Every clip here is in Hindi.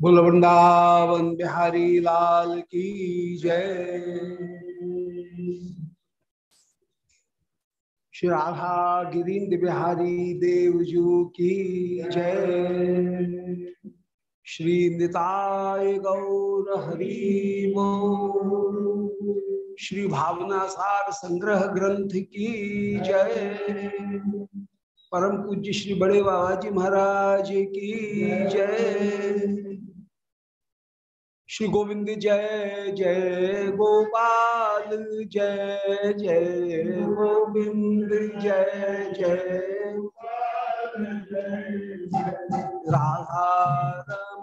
बोल वृंदावन बिहारी लाल की जय। श्री राधा गिरीन्द्र बिहारी देवजू की जय। श्री निताय गौर हरि श्री भावना सार संग्रह ग्रंथ की जय। परम पूज्य श्री बड़े बाबा जी महाराज की जय। श्री गोविंद जय जय गोपाल जय जय गोविंद जय जय। राधा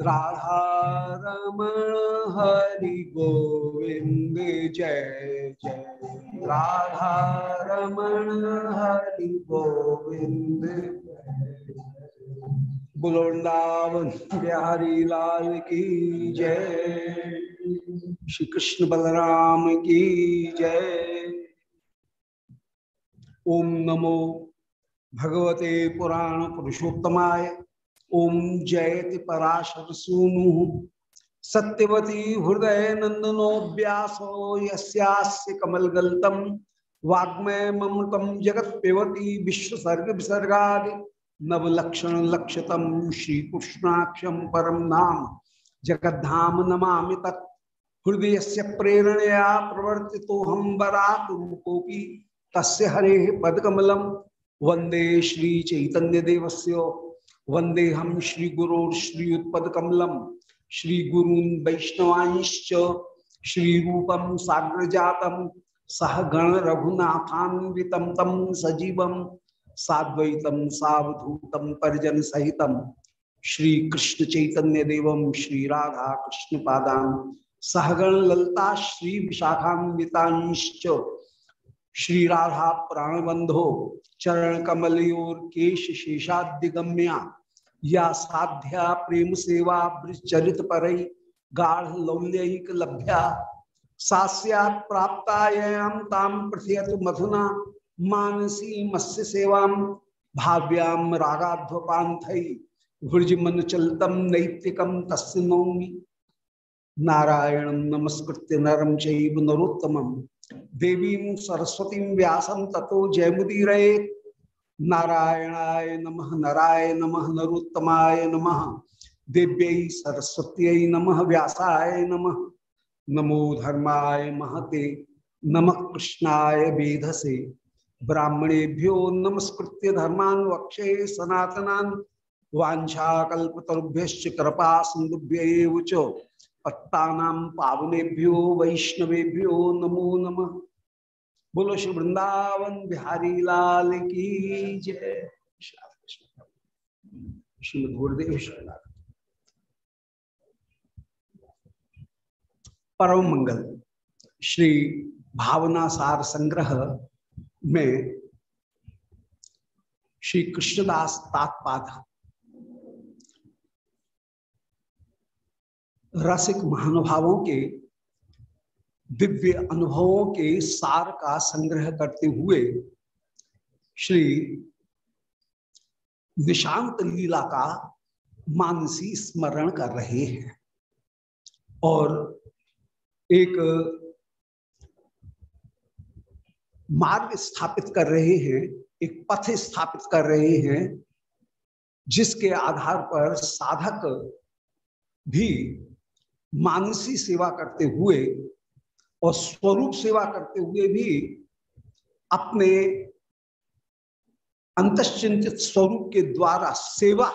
राधा रमण हरि गोविंद जय जय। राधा रमण हरि गोविंद बुलवृंदावन बिहारी लाल की जय। श्री कृष्ण बलराम की जय। ओम नमो भगवते पुराण पुरुषोत्तमाय। ओम जयति पराशर सूनु। सत्यवती हृदय नंदनो व्यासो यस्यास्य कमलगल्तम। वाग्मय ममृतम विसर्गा नवलक्षण श्री कृष्णाक्षम परम नाम। जगद्धाम नमा तत्। हृदय से प्रेरणया प्रवर्ति तो हम बराकोपी तस्य हरे पदकमलम। वंदे श्री वंदे हम श्री गुरो श्रीयुत्पकमलम श्री गुरून वैष्णवांश्च, श्री रूपम साग्र जातम सह गण रघुनाथान्वितम तम सजीवम साद्वैतम सावधूतम परिजन सहितम श्री कृष्ण चैतन्य देवम श्री राधा कृष्ण पादान सहगण ललता श्री विशाखान्विताश्च, श्री राधा प्राणबंधो चरण कमलोर केश शेषादिगम्या या साध्या प्रेम सेवा चरित पर गाढ़ लौल्यक लभ्या। प्राप्तायाम ताम प्रथयत मधुना, मानसी मत्स्य सेवाम भाव्याम मन चलतम नैतिकम तस्य नौमी। नारायण नमस्कृत्य नरम चैव नरोत्तम। देवी सरस्वती व्यासम ततो जयमुदीर नारायणाय नमः, नराय नमः, नरोत्तमाय नमः, दिव्य सरस्वत्यै नमः, व्यासाय नमः, नमो धर्माय महते, नमः कृष्णाय वेधसे ब्राह्मणेभ्यो नमस्कृत्य धर्मान वक्षे सनातनान वाछाकुभ्य कृपा सिंधुभ्य पत्ता पावनेभ्यो, वैष्णवेभ्यो नमो नमः। बोलो श्री वृंदावन बिहारी लाल की जय। श्री परम मंगल। श्री भावना सार संग्रह में श्री कृष्णदास तात्पाद। रसिक महानुभावों के दिव्य अनुभवों के सार का संग्रह करते हुए श्री निशांत लीला का मानसी स्मरण कर रहे हैं। और एक मार्ग स्थापित कर रहे हैं, एक पथ स्थापित कर रहे हैं, जिसके आधार पर साधक भी मानसी सेवा करते हुए और स्वरूप सेवा करते हुए भी अपने अंतश्चिंतित स्वरूप के द्वारा सेवा,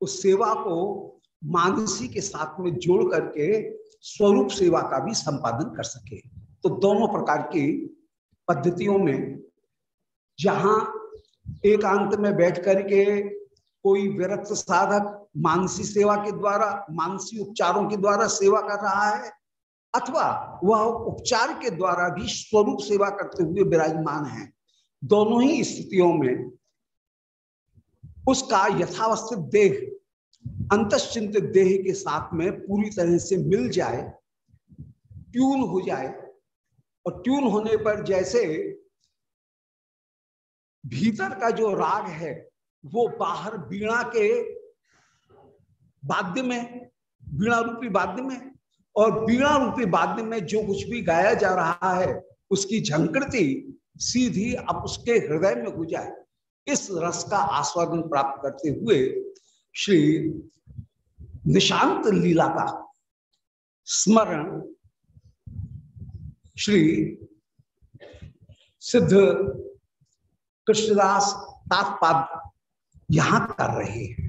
उस सेवा को मानसी के साथ में जोड़ करके स्वरूप सेवा का भी संपादन कर सके। तो दोनों प्रकार की पद्धतियों में जहाँ एकांत में बैठ करके कोई विरक्त साधक मानसी सेवा के द्वारा, मानसी उपचारों के द्वारा सेवा कर रहा है अथवा वह उपचार के द्वारा भी स्वरूप सेवा करते हुए विराजमान है। दोनों ही स्थितियों में उसका यथावस्थित देह, अंतश्चिंतित देह के साथ में पूरी तरह से मिल जाए, ट्यून हो जाए, और ट्यून होने पर जैसे भीतर का जो राग है, वो बाहर बीणा के वाद्य में बीणा रूपी वाद्य में और बीणा रूपी वाद्य में जो कुछ भी गाया जा रहा है, उसकी झंकृति सीधी अब उसके हृदय में हो जाए। इस रस का आस्वादन प्राप्त करते हुए श्री निशांत लीला का स्मरण श्री सिद्ध कृष्णदास तात्पाद यहाँ कर रहे हैं।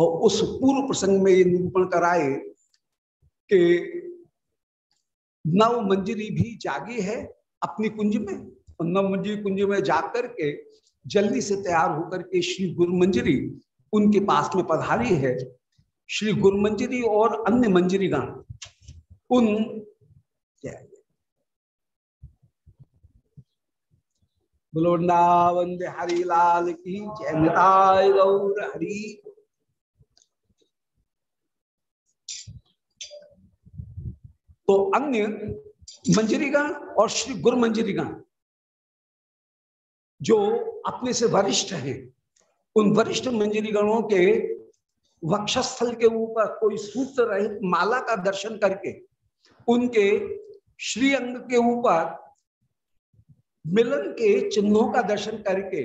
और उस पूर्व प्रसंग में ये निरूपण कराए कि नव मंजरी भी जागी है अपनी कुंज में। और नव मंजरी कुंज में जाग करके जल्दी से तैयार होकर के श्री गुरु मंजरी उनके पास में पधारी है। श्री गुरु मंजरी और अन्य मंजरी गण उन बोलो, वृंदावन हरि लाल की जय। गौर हरि। तो अन्य मंजरीगण और श्री गुरु मंजरीगण जो अपने से वरिष्ठ हैं, उन वरिष्ठ मंजरीगणों के वक्षस्थल के ऊपर कोई सूत्र रहित माला का दर्शन करके उनके श्री अंग के ऊपर मिलन के चिन्हों का दर्शन करके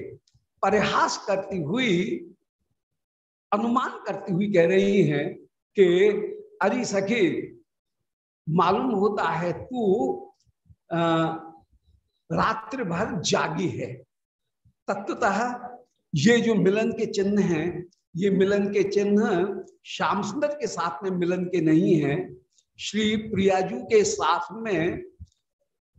परिहास करती हुई, अनुमान करती हुई कह रही हैं कि, अरे सखी मालूम होता है तू रात्रि भर जागी है। तत्वतः ये जो मिलन के चिन्ह हैं, ये मिलन के चिन्ह श्याम सुंदर के साथ में मिलन के नहीं है। श्री प्रियाजू के साथ में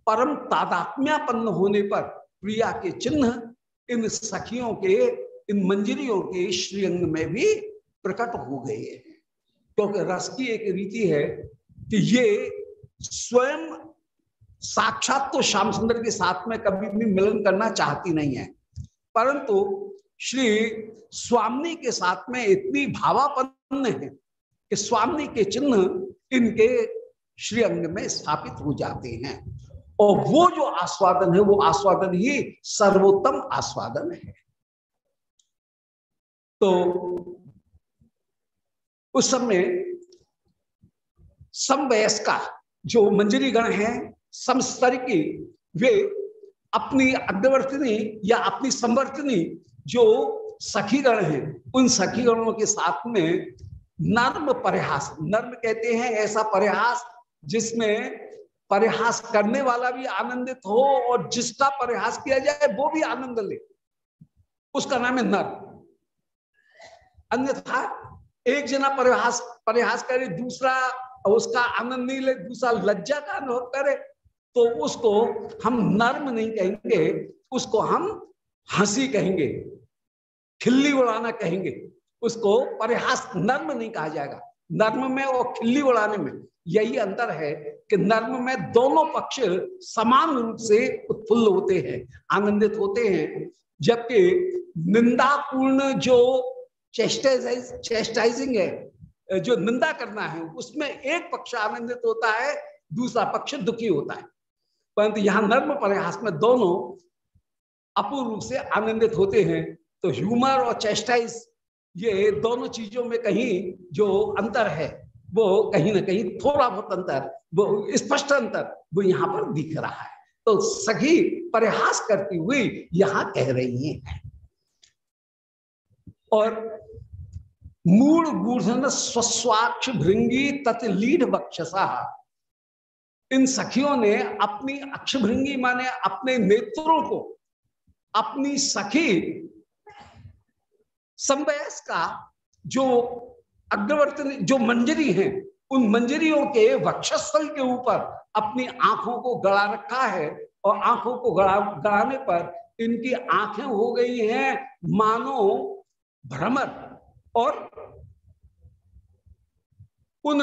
परम तादात्म्यापन्न होने पर प्रिया के चिन्ह इन सखियों के, इन मंजरियों के श्रीअंग में भी प्रकट हो गए हैं। क्योंकि रस की एक रीति है कि ये स्वयं साक्षात तो श्याम सुंदर के साथ में कभी भी मिलन करना चाहती नहीं है। परंतु श्री स्वामी के साथ में इतनी भावापन्न है कि स्वामी के चिन्ह इनके श्री अंग में स्थापित हो जाते हैं। और वो जो आस्वादन है, वो आस्वादन ही सर्वोत्तम आस्वादन है। तो उस समय समवयस्का जो मंजरी गण है समस्तर की वे अपनी अग्रवर्तनी या अपनी संवर्तनी जो सखीगण हैं, उन सखीगणों के साथ में नर्म परिहास, नर्म कहते हैं ऐसा परिहास जिसमें परिहास करने वाला भी आनंदित हो और जिसका परिहास किया जाए, वो भी आनंद ले। उसका नाम है नर्म। अन्यथा एक जना परिहास परिहास करे, दूसरा उसका आनंद नहीं ले दूसरा लज्जा का अनुभव करे तो उसको हम नर्म नहीं कहेंगे, उसको हम हँसी कहेंगे, खिल्ली उड़ाना कहेंगे, उसको परिहास नर्म नहीं कहा जाएगा। नर्म में और खिल्ली उड़ाने में यही अंतर है कि नर्म में दोनों पक्ष समान रूप से उत्फुल्ल होते हैं, आनंदित होते हैं, जबकि निंदापूर्ण जो चेस्टाइजिंग है जो निंदा करना है, उसमें एक पक्ष आनंदित होता है, दूसरा पक्ष दुखी होता है। परंतु यहाँ नर्म परिहास में दोनों अपूर्ण रूप से आनंदित होते हैं। तो ह्यूमर और चेस्टाइज ये दोनों चीज़ों में कहीं जो अंतर है, वो कहीं ना कहीं थोड़ा बहुत अंतर, वो स्पष्ट अंतर, वो यहाँ पर दिख रहा है। तो सभी परिहास करती हुई यहाँ कह रही है। और मूल गूढ़ स्वस्वाक्ष भृंगी तत् लीढ़ बक्षसा इन सखियों ने अपनी अक्षभृंगी माने अपने नेत्रों को अपनी सखी संवयस का जो अग्रवर्तन, जो मंजरी है, उन मंजरियों के वक्षस्थल के ऊपर अपनी आँखों को गड़ा रखा है और आँखों को गड़ा, गड़ाने पर इनकी आँखें हो गई हैं मानो भ्रमर। और उन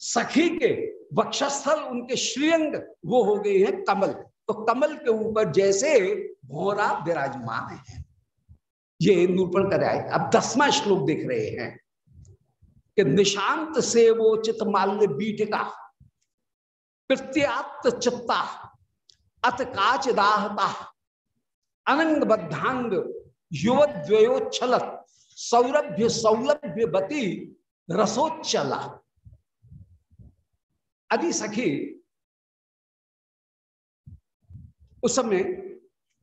सखी के वक्षस्थल, उनके श्रीअंग वो हो गए हैं कमल। तो कमल के ऊपर जैसे भोरा विराजमान है। ये निरूपण आए अब दसवा श्लोक देख रहे हैं कि निशांत से वो चित माल्य बीटिका प्रत्यात्त चित्ता, अत काच दाहता अनंग बद्धांग युवद्वयोच्छलत सौरभ्य सौलभ्य बती रसोच्चला। अभी सखी, उस समय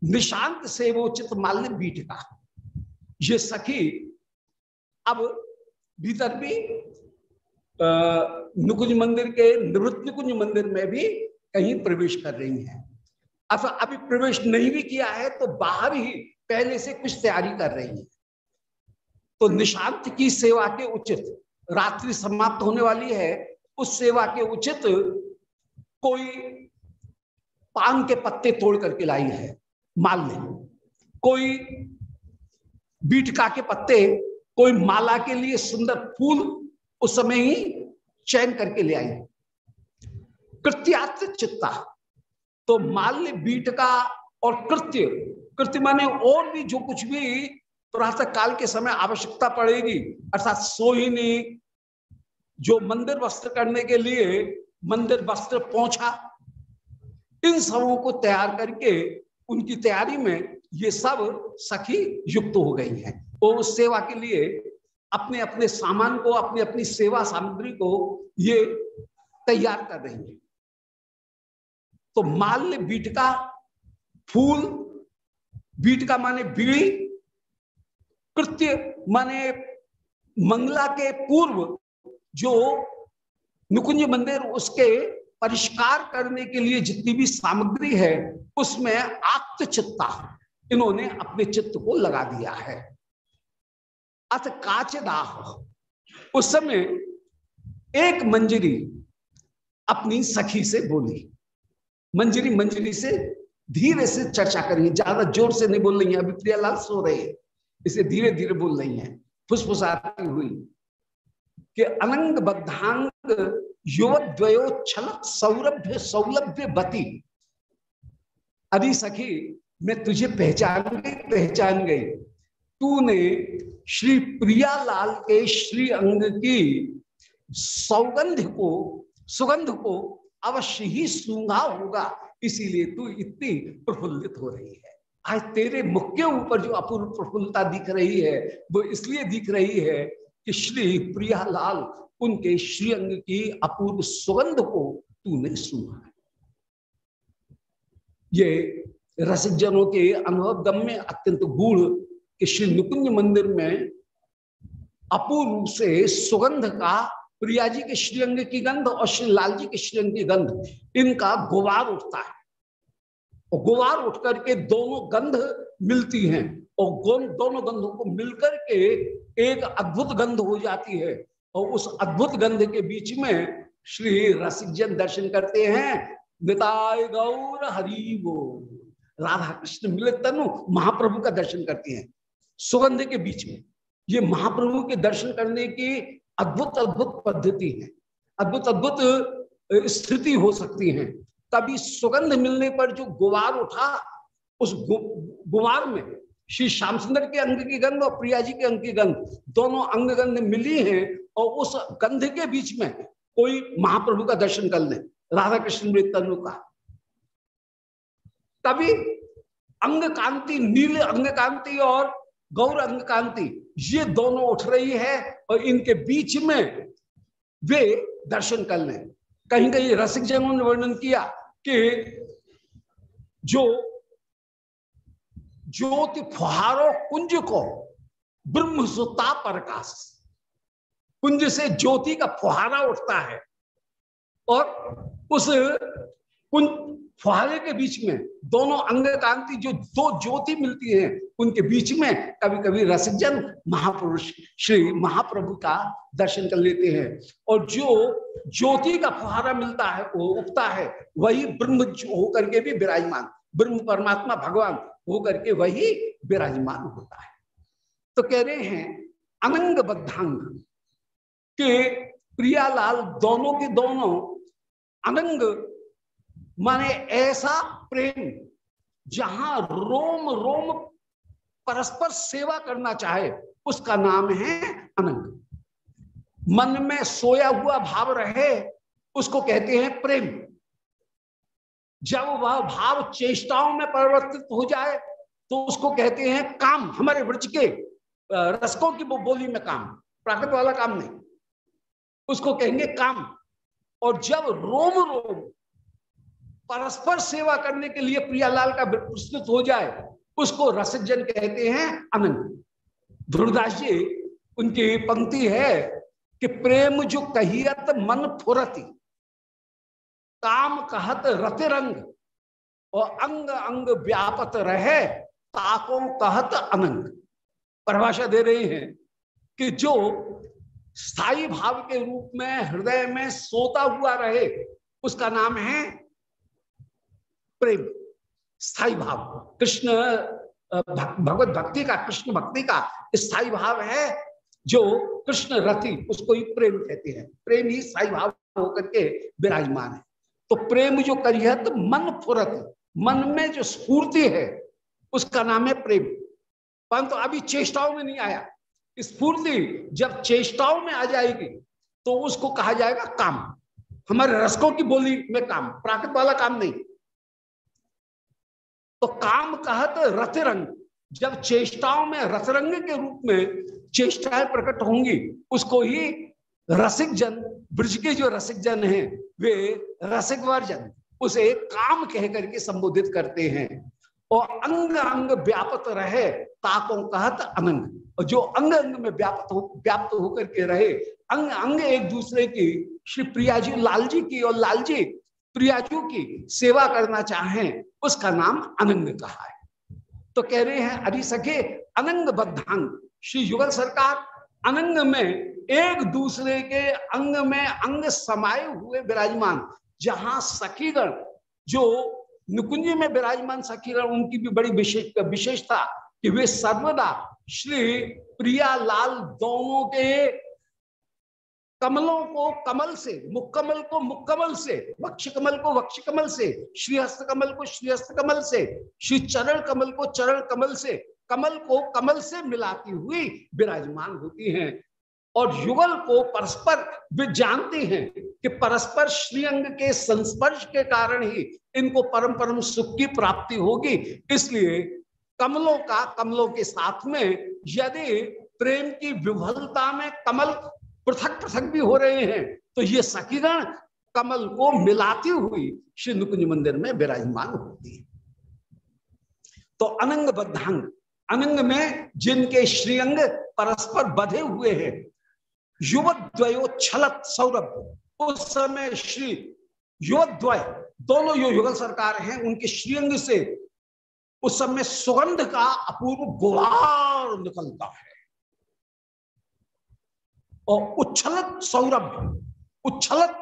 निशांत से वो चित माल्य बीटिका ये सखी अब भीतर भी नुकुंज मंदिर के निवृत्त निकुंज मंदिर में भी कहीं प्रवेश कर रही हैं। अथवा अभी प्रवेश नहीं भी किया है तो बाहर ही पहले से कुछ तैयारी कर रही है। तो निशांत की सेवा के उचित, रात्रि समाप्त होने वाली है, उस सेवा के उचित कोई पान के पत्ते तोड़ करके लाई है, माल ने कोई बीटका के पत्ते, कोई माला के लिए सुंदर फूल उस समय ही चयन करके ले आई कृत्यार्थ चित्ता तो माल्य बीट का और कृत्य कृत्य माने और भी जो कुछ भी प्रातः काल के समय आवश्यकता पड़ेगी। अर्थात सोहिनी जो मंदिर वस्त्र करने के लिए मंदिर वस्त्र पहुँचा इन सबों को तैयार करके उनकी तैयारी में ये सब सखी युक्त हो गई हैं। और उस सेवा के लिए अपने अपने सामान को अपनी अपनी सेवा सामग्री को ये तैयार कर रही है। तो माल्य बीट का फूल, बीट का माने बीड़ी कृत्य माने मंगला के पूर्व जो नुकुंज मंदिर उसके परिष्कार करने के लिए जितनी भी सामग्री है, उसमें आक्त चित्ता इन्होंने अपने चित्त को लगा दिया है। अथ काचदाह। उस समय एक मंजरी अपनी सखी से बोली। मंजरी मंजरी से धीरे से चर्चा करेंगे ज़्यादा ज़ोर से नहीं बोल रही है, अभी प्रियालाल सो रहे हैं। इसे धीरे धीरे बोल रही है। फुसफुसाती हुई कि अनंग बद्धांग युवद्वयोच्छल सौरभ्य सौलभ्य बती। अरे सखी, मैं तुझे पहचान गई पहचान गई। तूने श्री प्रियालाल के श्री अंग की सौगंध को, सुगंध को अवश्य ही सूंघा होगा। इसीलिए तू इतनी प्रफुल्लित हो रही है। आज तेरे मुख के ऊपर जो अपूर्व प्रफुल्लता दिख रही है, वो इसलिए दिख रही है कि श्री प्रियालाल, उनके श्रीअंग की अपूर्व सुगंध को तूने सूंघा ये रसिक जनों के अनुभव गम में अत्यंत गूढ़ कि श्री नुकुंज मंदिर में अपूर्व से सुगंध का, प्रिया जी के श्रीअंग की गंध और श्री लाल जी के श्रीअंग की गंध, इनका गुवार उठता है। और गुवार उठ करके दोनों गंध मिलती हैं। और दोनों गंधों को मिलकर के एक अद्भुत गंध हो जाती है। और उस अद्भुत गंध के बीच में श्री रसिक जन दर्शन करते हैं, निताय गौर हरि वो। राधा कृष्ण मिले तनु महाप्रभु का दर्शन करती हैं। सुगंध के बीच में ये महाप्रभु के दर्शन करने की अद्भुत अद्भुत पद्धति है। अद्भुत अद्भुत स्थिति हो सकती है। तभी सुगंध मिलने पर जो गुवार उठा, उस गुवार में, श्री श्याम सुंदर के अंग की गंध और प्रिया जी के अंग की गंध, दोनों अंग गंध मिली हैं और उस गंध के बीच में कोई महाप्रभु का दर्शन कर ले। राधा कृष्ण तनु का तभी अंग कांति, नील अंग कांति और गौर अंग कांति, ये दोनों उठ रही है और इनके बीच में वे दर्शन कर लें। कहीं कहीं रसिक जनों ने वर्णन किया कि जो ज्योति फुहारो कुंज को ब्रह्म सुता प्रकाश, कुंज से ज्योति का फुहारा उठता है और उस कुंज फुहारे के बीच में, दोनों अंग कांति जो दो ज्योति मिलती है, उनके बीच में कभी कभी रसजन महापुरुष, श्री महाप्रभु का दर्शन कर लेते हैं। और जो ज्योति का फुहारा मिलता है, वो उगता है, वही ब्रह्म होकर के भी विराजमान, ब्रह्म परमात्मा भगवान होकर के वही विराजमान होता है। तो कह रहे हैं, अनंग बद्धांग के प्रियालाल दोनों के दोनों अनंग माने ऐसा प्रेम जहाँ रोम रोम परस्पर सेवा करना चाहे, उसका नाम है अनंग। मन में सोया हुआ भाव रहे, उसको कहते हैं प्रेम। जब वह भाव चेष्टाओं में परिवर्तित हो जाए तो उसको कहते हैं काम, हमारे वृक्ष के रसकों की बोली में काम, प्राकृत वाला काम नहीं। उसको कहेंगे काम। और जब रोम रोम परस्पर सेवा करने के लिए प्रियालाल का प्रस्तुत हो जाए, उसको रसजन कहते हैं अनंत। ध्रुवदास जी, उनकी पंक्ति है कि प्रेम जो कहियत मन फुरती, काम कहत रतिरंग और अंग अंग व्यापत रहे, ताकों कहत अनंग परिभाषा दे रही हैं कि जो स्थायी भाव के रूप में, हृदय में सोता हुआ रहे, उसका नाम है प्रेम स्थायी भाव। कृष्ण भगवत भक्ति का, कृष्ण भक्ति का स्थायी भाव है, जो कृष्ण रति, उसको ही प्रेम कहते हैं। प्रेम ही स्थायी भाव होकर के विराजमान है। तो प्रेम जो करियत मन फुरत मन में जो स्फूर्ति है, उसका नाम है प्रेम। परंतु तो अभी चेष्टाओं में नहीं आया। स्फूर्ति जब चेष्टाओं में आ जाएगी तो उसको कहा जाएगा काम। हमारे रसकों की बोली में काम, प्राकृत वाला काम नहीं। तो काम कहत रथरंग जब चेष्टाओं में रथरंग के रूप में चेष्टाएँ प्रकट होंगी, उसको ही रसिक जन ब्रज के जो रसिक जन है, वे रसिक वर्जन उसे काम कह करके संबोधित करते हैं। और अंग अंग व्यापत रहे ताकों कहत अनंग। और जो अंग अंग में व्यापत हो, व्याप्त होकर के रहे, अंग अंग एक दूसरे की, श्री प्रिया जी लाल जी की और लाल जी प्रियाजू की सेवा करना चाहें, उसका नाम अनंग कहा है। तो कह रहे हैं, अरे सके अनंग बद्धांग। श्री युगल सरकार अनंग में एक दूसरे के अंग में अंग समाये हुए विराजमान। जहाँ सखीगण, जो नुकुंज में विराजमान सखीगण, उनकी भी बड़ी विशेष, विशेषता कि वे सर्वदा श्री प्रिया लाल दोनों के कमलों को कमल से, मुक्कमल को मुक्कमल से वक्ष कमल को वक्ष कमल से श्रीहस्त कमल को श्रीहस्त कमल से श्री चरण कमल को चरण कमल से, कमल को कमल से मिलाती हुई विराजमान होती हैं। और युगल को परस्पर वे जानते हैं कि परस्पर श्रीअंग के संस्पर्श के कारण ही इनको परम परम सुख की प्राप्ति होगी। इसलिए कमलों का, कमलों के साथ में यदि प्रेम की विफलता में कमल पृथक पृथक भी हो रहे हैं। तो ये सखीगण कमल को मिलाती हुई श्री नुकुंज मंदिर में विराजमान होती है। तो अनंग बद्धांग, अनंग में जिनके श्रीअंग परस्पर बधे हुए हैं युवद्वयोच्छलत सौरभ। उस समय श्री युवद्वय, दोनों यो युगल सरकार हैं, उनके श्रीअंग से उस समय सुगंध का अपूर्व गुवार निकलता है। और उच्छलत सौरभ, उच्छलत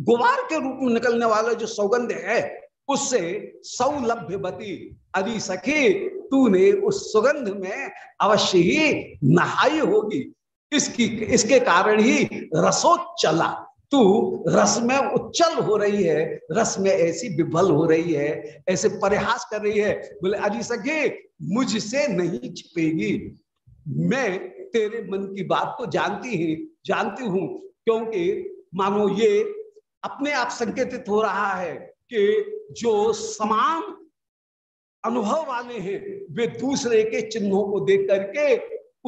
गुवार के रूप में निकलने वाला जो सौगंध है, उससे सौलभ्यवती। अरे सखी, तूने उस सुगंध में अवश्य ही नहाई होगी। इसकी, इसके कारण ही रसोच्चला तू रस में उच्चल हो रही है, रस में ऐसी विभल हो रही है, ऐसे परिहास कर रही है। बोले अजी सके मुझसे नहीं छिपेगी। मैं तेरे मन की बात को जानती ही, जानती हूँ, क्योंकि मानो ये अपने आप संकेतित हो रहा है कि जो समान अनुभव वाले हैं, वे दूसरे के चिन्हों को देख करके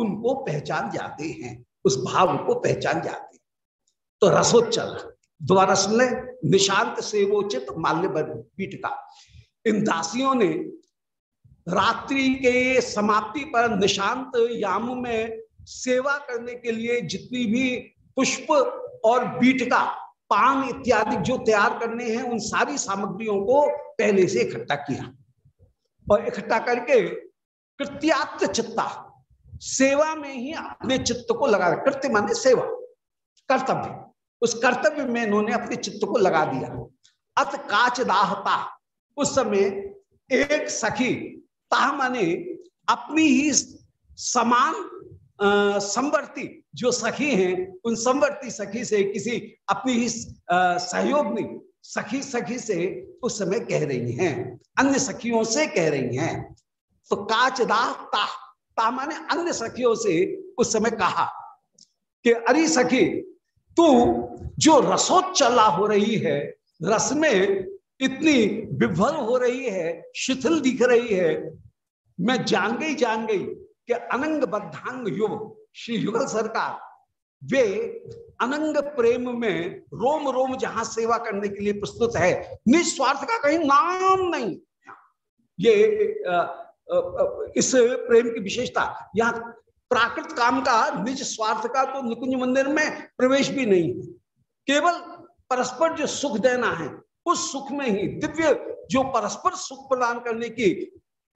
उनको पहचान जाते हैं, उस भाव को पहचान जाते हैं। तो रसोच्चल दोबारा सुन ले निशांत सेवोचित माल्य पीठ का। इन दासियों ने रात्रि के समाप्ति पर निशांत याम में सेवा करने के लिए जितनी भी पुष्प और बीटका पान इत्यादि जो तैयार करने हैं, उन सारी सामग्रियों को पहले से इकट्ठा किया। और इकट्ठा करके कृत्यात्त चित्ता, सेवा में ही अपने चित्त को लगा कृत्य माने सेवा, कर्तव्य। उस कर्तव्य में इन्होंने अपने चित्त को लगा दिया। अत काच दाहता उस समय एक सखी, ताह माने अपनी ही समान संवर्ती, जो सखी हैं, उन संवर्ती सखी से किसी अपनी ही सहयोगनी सखी सखी से उस समय कह रही हैं, अन्य सखियों से कह रही हैं। तो काचदा ता ता माने अन्य सखियों से उस समय कहा कि, अरे सखी, तू जो रसोच्चला हो रही है, रस में इतनी विभल हो रही है, शिथिल दिख रही है, मैं जान गई जान गई कि अनंग बद्धांग युग श्री युगल सरकार, वे अनंग प्रेम में रोम रोम जहाँ सेवा करने के लिए प्रस्तुत है। निस्वार्थ का कहीं नाम नहीं। ये इस प्रेम की विशेषता, यहाँ प्राकृत काम का, निज स्वार्थ का तो निकुंज मंदिर में प्रवेश भी नहीं केवल परस्पर जो सुख देना है, उस सुख में ही दिव्य जो परस्पर सुख प्रदान करने की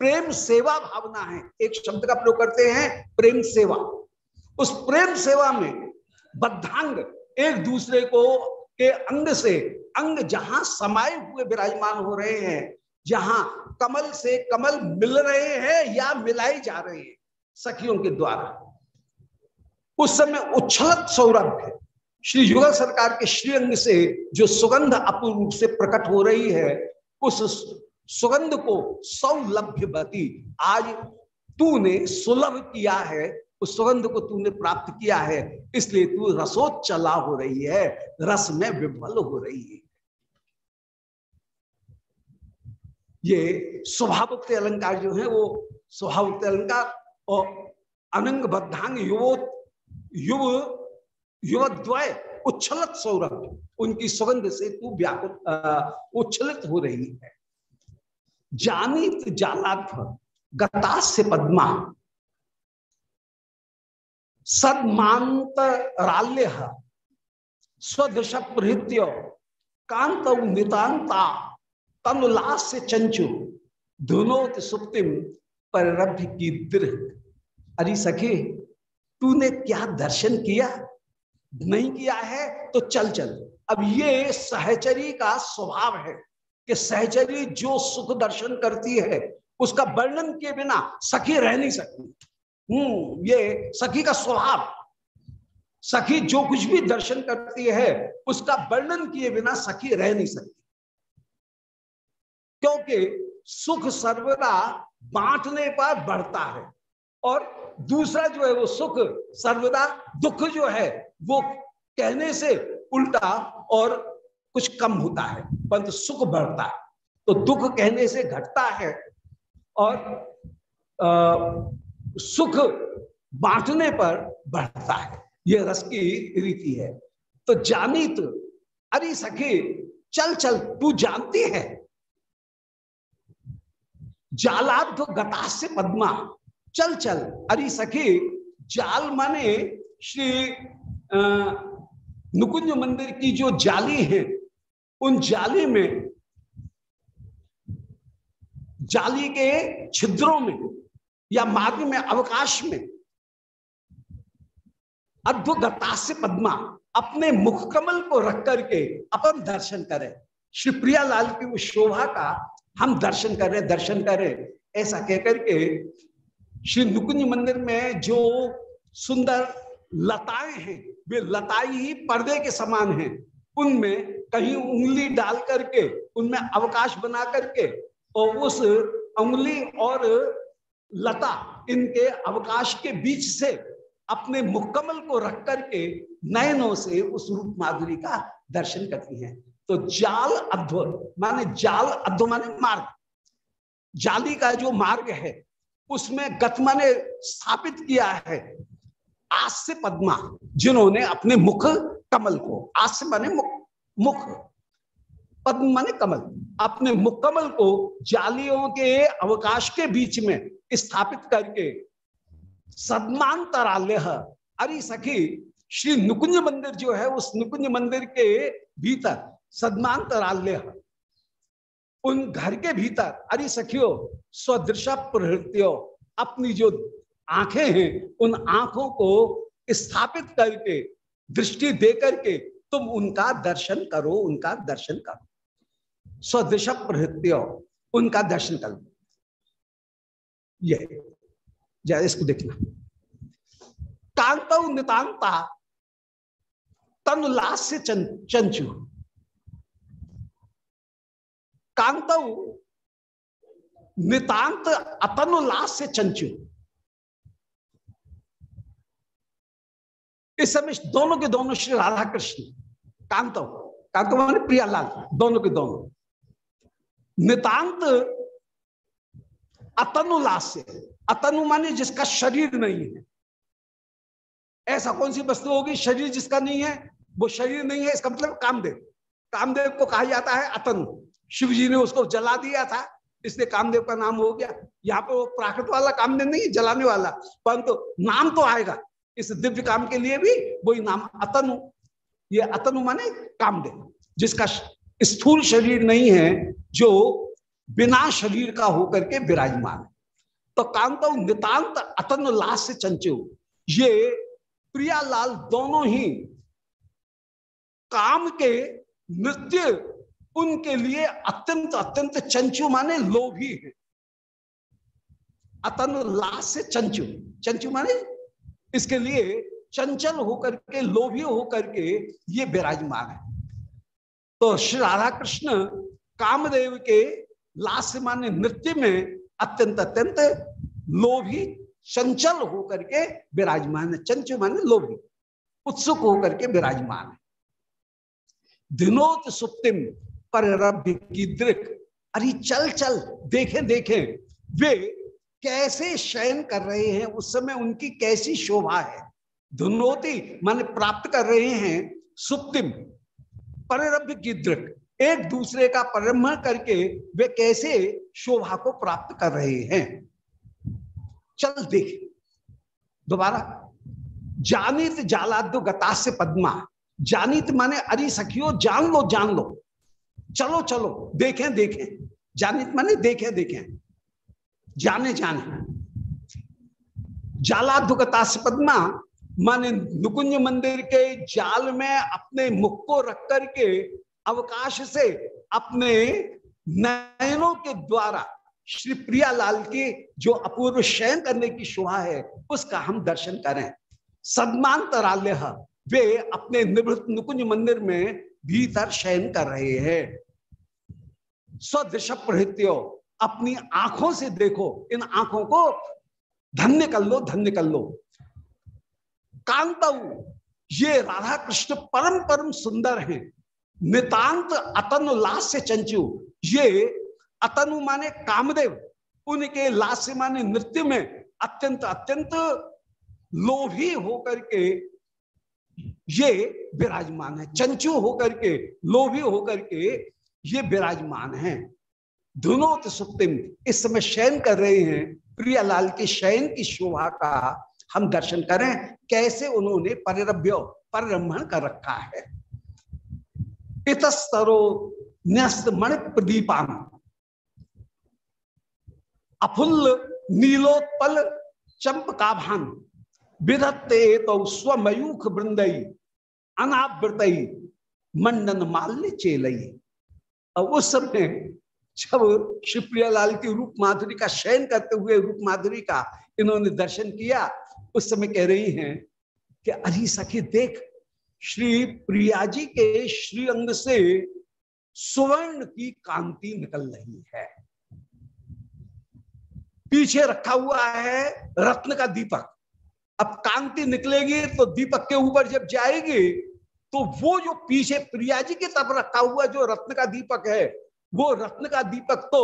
प्रेम सेवा भावना है। एक शब्द का प्रयोग करते हैं, प्रेम सेवा। उस प्रेम सेवा में बद्धांग एक दूसरे को के अंग से, अंग जहाँ समाये हुए विराजमान हो रहे हैं, जहाँ कमल से कमल मिल रहे हैं या मिलाई जा रहे हैं सखियों के द्वारा। उस समय उच्छलत सौरभ श्री युगल सरकार के श्रीअंग से जो सुगंध अपूर्ण रूप से प्रकट हो रही है, उस सुगंध को सौलभ्यवती आज तूने सुलभ किया है, उस सुगंध को तूने प्राप्त किया है, इसलिए तू रसोच्चला हो रही है, रस में विफल हो रही है। ये स्वभावुक्त अलंकार जो है, वो स्वभावुक्त अलंकार और अनंग बद्धांग युवो युव, युवद्वय, उच्छलत सौरभ, उनकी सुगंध से तू व्याकुल उच्छलित हो रही है। जानित जालाथ गतास्य पद्मा। सदमांत राल्य स्वदृश प्रहृत्य कांत नितांता तनुलास से चंचु धुनोत सुप्तिम परिरभ्य की दृढ़ अरे सखे, तूने क्या दर्शन किया? नहीं किया है तो चल चल। अब ये सहचरी का स्वभाव है। कि सहचरी जो सुख दर्शन करती है, उसका वर्णन किए बिना सखी रह नहीं सकती। हम्म ये सखी का स्वभाव। सखी जो कुछ भी दर्शन करती है, उसका वर्णन किए बिना सखी रह नहीं सकती। क्योंकि सुख सर्वदा बांटने पर बढ़ता है और दूसरा जो है वो सुख, सर्वदा दुख जो है, वो कहने से उल्टा और कुछ कम होता है परंतु सुख बढ़ता है। तो दुख कहने से घटता है और आ, सुख बांटने पर बढ़ता है। यह रस की रीति है। तो जानी तो अरे सखी चल चल तू जानती है? जालाब्ध गता से पद्मा। चल चल अरे सखी जाल माने श्री नुकुंज मंदिर की जो जाली है उन जाली में, जाली के छिद्रों में या मार्ग में, अवकाश में अद्भुत से पद्मा अपने मुख कमल को रख करके अपन दर्शन करें। श्री प्रिया लाल की उस शोभा का हम दर्शन करें दर्शन करें ऐसा कहकर के श्री नुकुंज मंदिर में जो सुंदर लताएँ हैं, वे लताई ही पर्दे के समान हैं। उनमें कहीं उंगली डाल करके, उनमें अवकाश बना करके, और उस उंगली और लता इनके अवकाश के बीच से अपने मुकम्मल को रख करके नयनों से उस रूप माधुरी का दर्शन करती हैं। तो जाल अध्व, माने जाल अध्व माने मार्ग। जाली का जो मार्ग है, उसमें गतमा ने स्थापित किया है आस्य पद्मा, जिन्होंने अपने मुख कमल को आस्य माने मुख मुख, पद्म माने कमल। अपने मुकमल को जालियों के अवकाश के बीच में स्थापित करके सदमांतराल्य अरे सखी, श्री नुकुंज मंदिर जो है, उस नुकुंज मंदिर के भीतर सदमांतराल्य उन घर के भीतर, अरे सखियो, स्वदृश प्रहृत्यो अपनी जो आँखें हैं, उन आँखों को स्थापित करके दृष्टि देकर के तुम उनका दर्शन करो, उनका दर्शन करो। स्वदृश प्रहृत्यो उनका दर्शन करो ये इसको देखना। कांत नितांता तनुलास से चंचु। कांत नितांत अतनुलास से चंचु। इस समय दोनों के दोनों श्री राधा कृष्ण, कांतो कांतो माने प्रियालाल, दोनों के दोनों। नितांत अतनुलास से अतनु माने जिसका शरीर नहीं है। ऐसा कौन सी वस्तु होगी? शरीर जिसका नहीं है, वो शरीर नहीं है, इसका मतलब कामदेव। कामदेव को कहा जाता है अतनु। शिव जी ने उसको जला दिया था, इसलिए कामदेव का नाम हो गया। यहाँ पे वो प्राकृत वाला कामदेव नहीं जलाने वाला। परंतु तो नाम तो आएगा। इस दिव्य काम के लिए भी वही नाम अतनु। ये अतनु माने कामदेव, जिसका स्थूल शरीर नहीं है, जो बिना शरीर का होकर के विराजमान है। तो कांत नितांत अतन लाश से चंचु ये प्रियालाल दोनों ही काम के नृत्य उनके लिए अत्यंत अत्यंत चंचु माने लोभी है। अतन लाश से चंचु चंचु माने इसके लिए चंचल होकर के, लोभी होकर के ये विराजमान है। तो श्री राधा कृष्ण कामदेव के लाश माने नृत्य में अत्यंत अत्यंत लोभी, चंचल होकर के विराजमान है। चंचल माने लोभी, उत्सुक होकर के विराजमान है। दिनोत सुप्तिम पर की दृक, अरे चल चल, देखें देखें, वे कैसे शयन कर रहे हैं, उस समय उनकी कैसी शोभा है? धुनोती माने प्राप्त कर रहे हैं, सुप्तिम, पररभ्य की दृक एक दूसरे का परम्भ करके वे कैसे शोभा को प्राप्त कर रहे हैं? चल देख, दोबारा। जानित जालाद्यो गता से पद्मा, जानित माने अरे सखियो, जान लो जान लो। चलो चलो, देखें देखें। जानित माने देखें देखें। जाने जाने। जालाधुगतास पद्मा माने नुकुंज मंदिर के जाल में अपने मुख को रख करके अवकाश से अपने नयनों के द्वारा श्री प्रियालाल की जो अपूर्व शयन करने की शोभा है, उसका हम दर्शन करें। सदमांतराल्य वे अपने निवृत्त नुकुंज मंदिर में भीतर शयन कर रहे हैं। स्वदृश प्रहृत्यो अपनी आँखों से देखो, इन आँखों को धन्य कर लो धन्य कर लो। कांत ये राधा कृष्ण परम परम सुंदर हैं। नितांत अतनु लाश से चंचु, ये अतनु माने कामदेव, उनके लास्य माने नृत्य में अत्यंत अत्यंत लोभी होकर के ये विराजमान है। चंचु होकर के, लोभी होकर के ये विराजमान है। धुनोत सुप्तिम इस समय शयन कर रहे हैं। प्रियालाल के शयन की शोभा का हम दर्शन करें कैसे उन्होंने परिरभ्य परिरम्भण कर रखा है। इतस्तरो न्यस्त मणि प्रदीपान अफुल्ल नीलोत्पल चंप चंपकाभान। विधत्ते तो स्वमयूख वृंदई अनावृत मंडन माल्य चेलई। और उस समय जब शिवप्रिया लाल की रूप माधुरी का शयन करते हुए रूप माधुरी का इन्होंने दर्शन किया, उस समय कह रही हैं कि अरे सखी देख, श्री प्रिया जी के श्री अंग से सुवर्ण की कांति निकल रही है। पीछे रखा हुआ है रत्न का दीपक। अब कांति निकलेगी तो दीपक के ऊपर जब जाएगी तो वो जो पीछे प्रिया जी की तरफ़ रखा हुआ जो रत्न का दीपक है वो रत्न का दीपक तो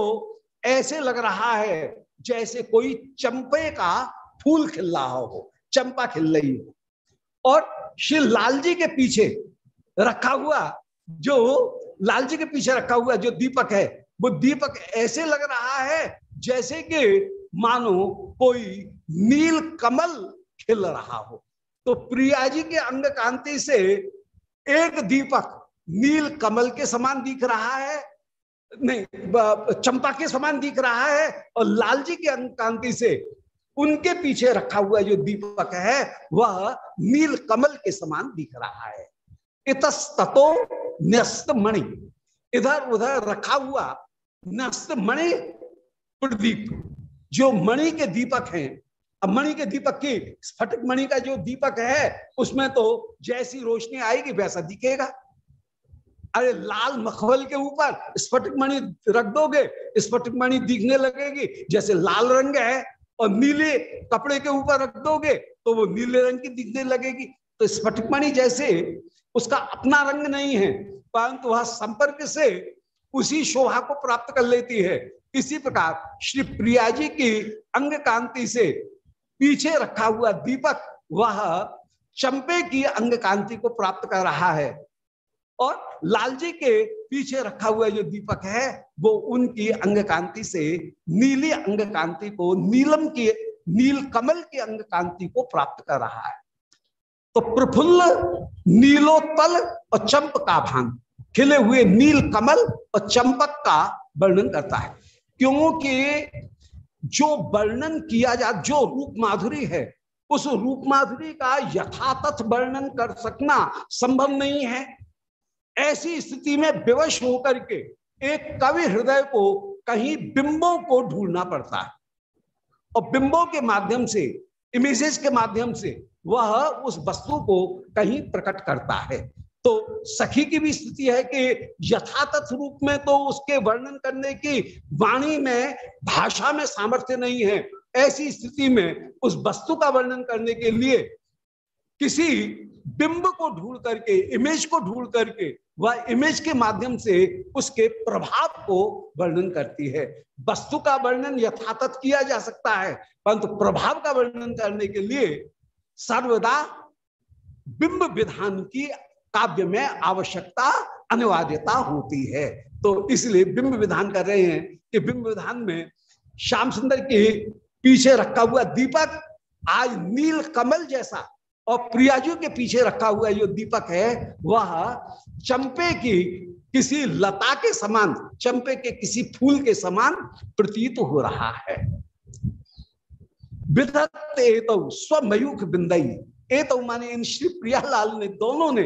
ऐसे लग रहा है जैसे कोई चंपे का फूल खिल रहा हो, चंपा खिल रही हो। और श्री लाल जी के पीछे रखा हुआ जो लाल जी के पीछे रखा हुआ जो दीपक है, वो दीपक ऐसे लग रहा है जैसे कि मानो कोई नील कमल खिल रहा हो। तो प्रिया जी के अंग कांति से एक दीपक नील कमल के समान दिख रहा है नहीं चंपा के समान दिख रहा है और लाल जी के कांति से उनके पीछे रखा हुआ जो दीपक है, वह नील कमल के समान दिख रहा है। इतस्तो न्यस्त मणि इधर उधर रखा हुआ न्यस्त मणि प्रदीप जो मणि के दीपक हैं। अब मणि के दीपक की स्फटिक मणि का जो दीपक है, उसमें तो जैसी रोशनी आएगी, वैसा दिखेगा। अरे लाल मखबल के ऊपर स्फटिक मणि रख दोगे, स्फटिक मणि दिखने लगेगी। जैसे लाल रंग है और नीले कपड़े के ऊपर रख दोगे तो वो नीले रंग की दिखने लगेगी। तो स्फटिक मणि जैसे, उसका अपना रंग नहीं है, परंतु वह संपर्क से उसी शोभा को प्राप्त कर लेती है। इसी प्रकार श्री प्रिया जी की अंग कांति से पीछे रखा हुआ दीपक, वह चंपे की अंग कांति को प्राप्त कर रहा है। और लाल जी के पीछे रखा हुआ जो दीपक है, वो उनकी अंग कांति से, नीली अंग कांति को, नीलम की नील कमल की अंग कांति को प्राप्त कर रहा है। तो प्रफुल्ल नीलोत्पल और चंप का भान, खिले हुए नील कमल और चंपक का वर्णन करता है। क्योंकि जो वर्णन किया जा, जो रूप माधुरी है, उस रूप माधुरी का यथातथ वर्णन कर सकना संभव नहीं है। ऐसी स्थिति में विवश होकर के एक कवि हृदय को कहीं बिंबों को ढूंढना पड़ता है। और बिंबों के माध्यम से इमेजेस के माध्यम से वह उस वस्तु को कहीं प्रकट करता है। तो सखी की भी स्थिति है कि यथातथ रूप में तो उसके वर्णन करने की वाणी में, भाषा में सामर्थ्य नहीं है। ऐसी स्थिति में उस वस्तु का वर्णन करने के लिए किसी बिंब को ढूंढ करके इमेज को ढूंढ करके वह इमेज के माध्यम से उसके प्रभाव को वर्णन करती है। वस्तु का वर्णन यथातथ किया जा सकता है, परंतु प्रभाव का वर्णन करने के लिए सर्वदा बिंब विधान की काव्य में आवश्यकता, अनिवार्यता होती है। तो इसलिए बिंब विधान कर रहे हैं कि बिंब विधान में श्याम सुंदर के पीछे रखा हुआ दीपक आज नील कमल जैसा और प्रियाजू के पीछे रखा हुआ जो दीपक है, वह चंपे की किसी लता के समान, चंपे के किसी फूल के समान प्रतीत हो रहा है। तो स्वमयुख बिंदई। माने इन श्री प्रियालाल ने, दोनों ने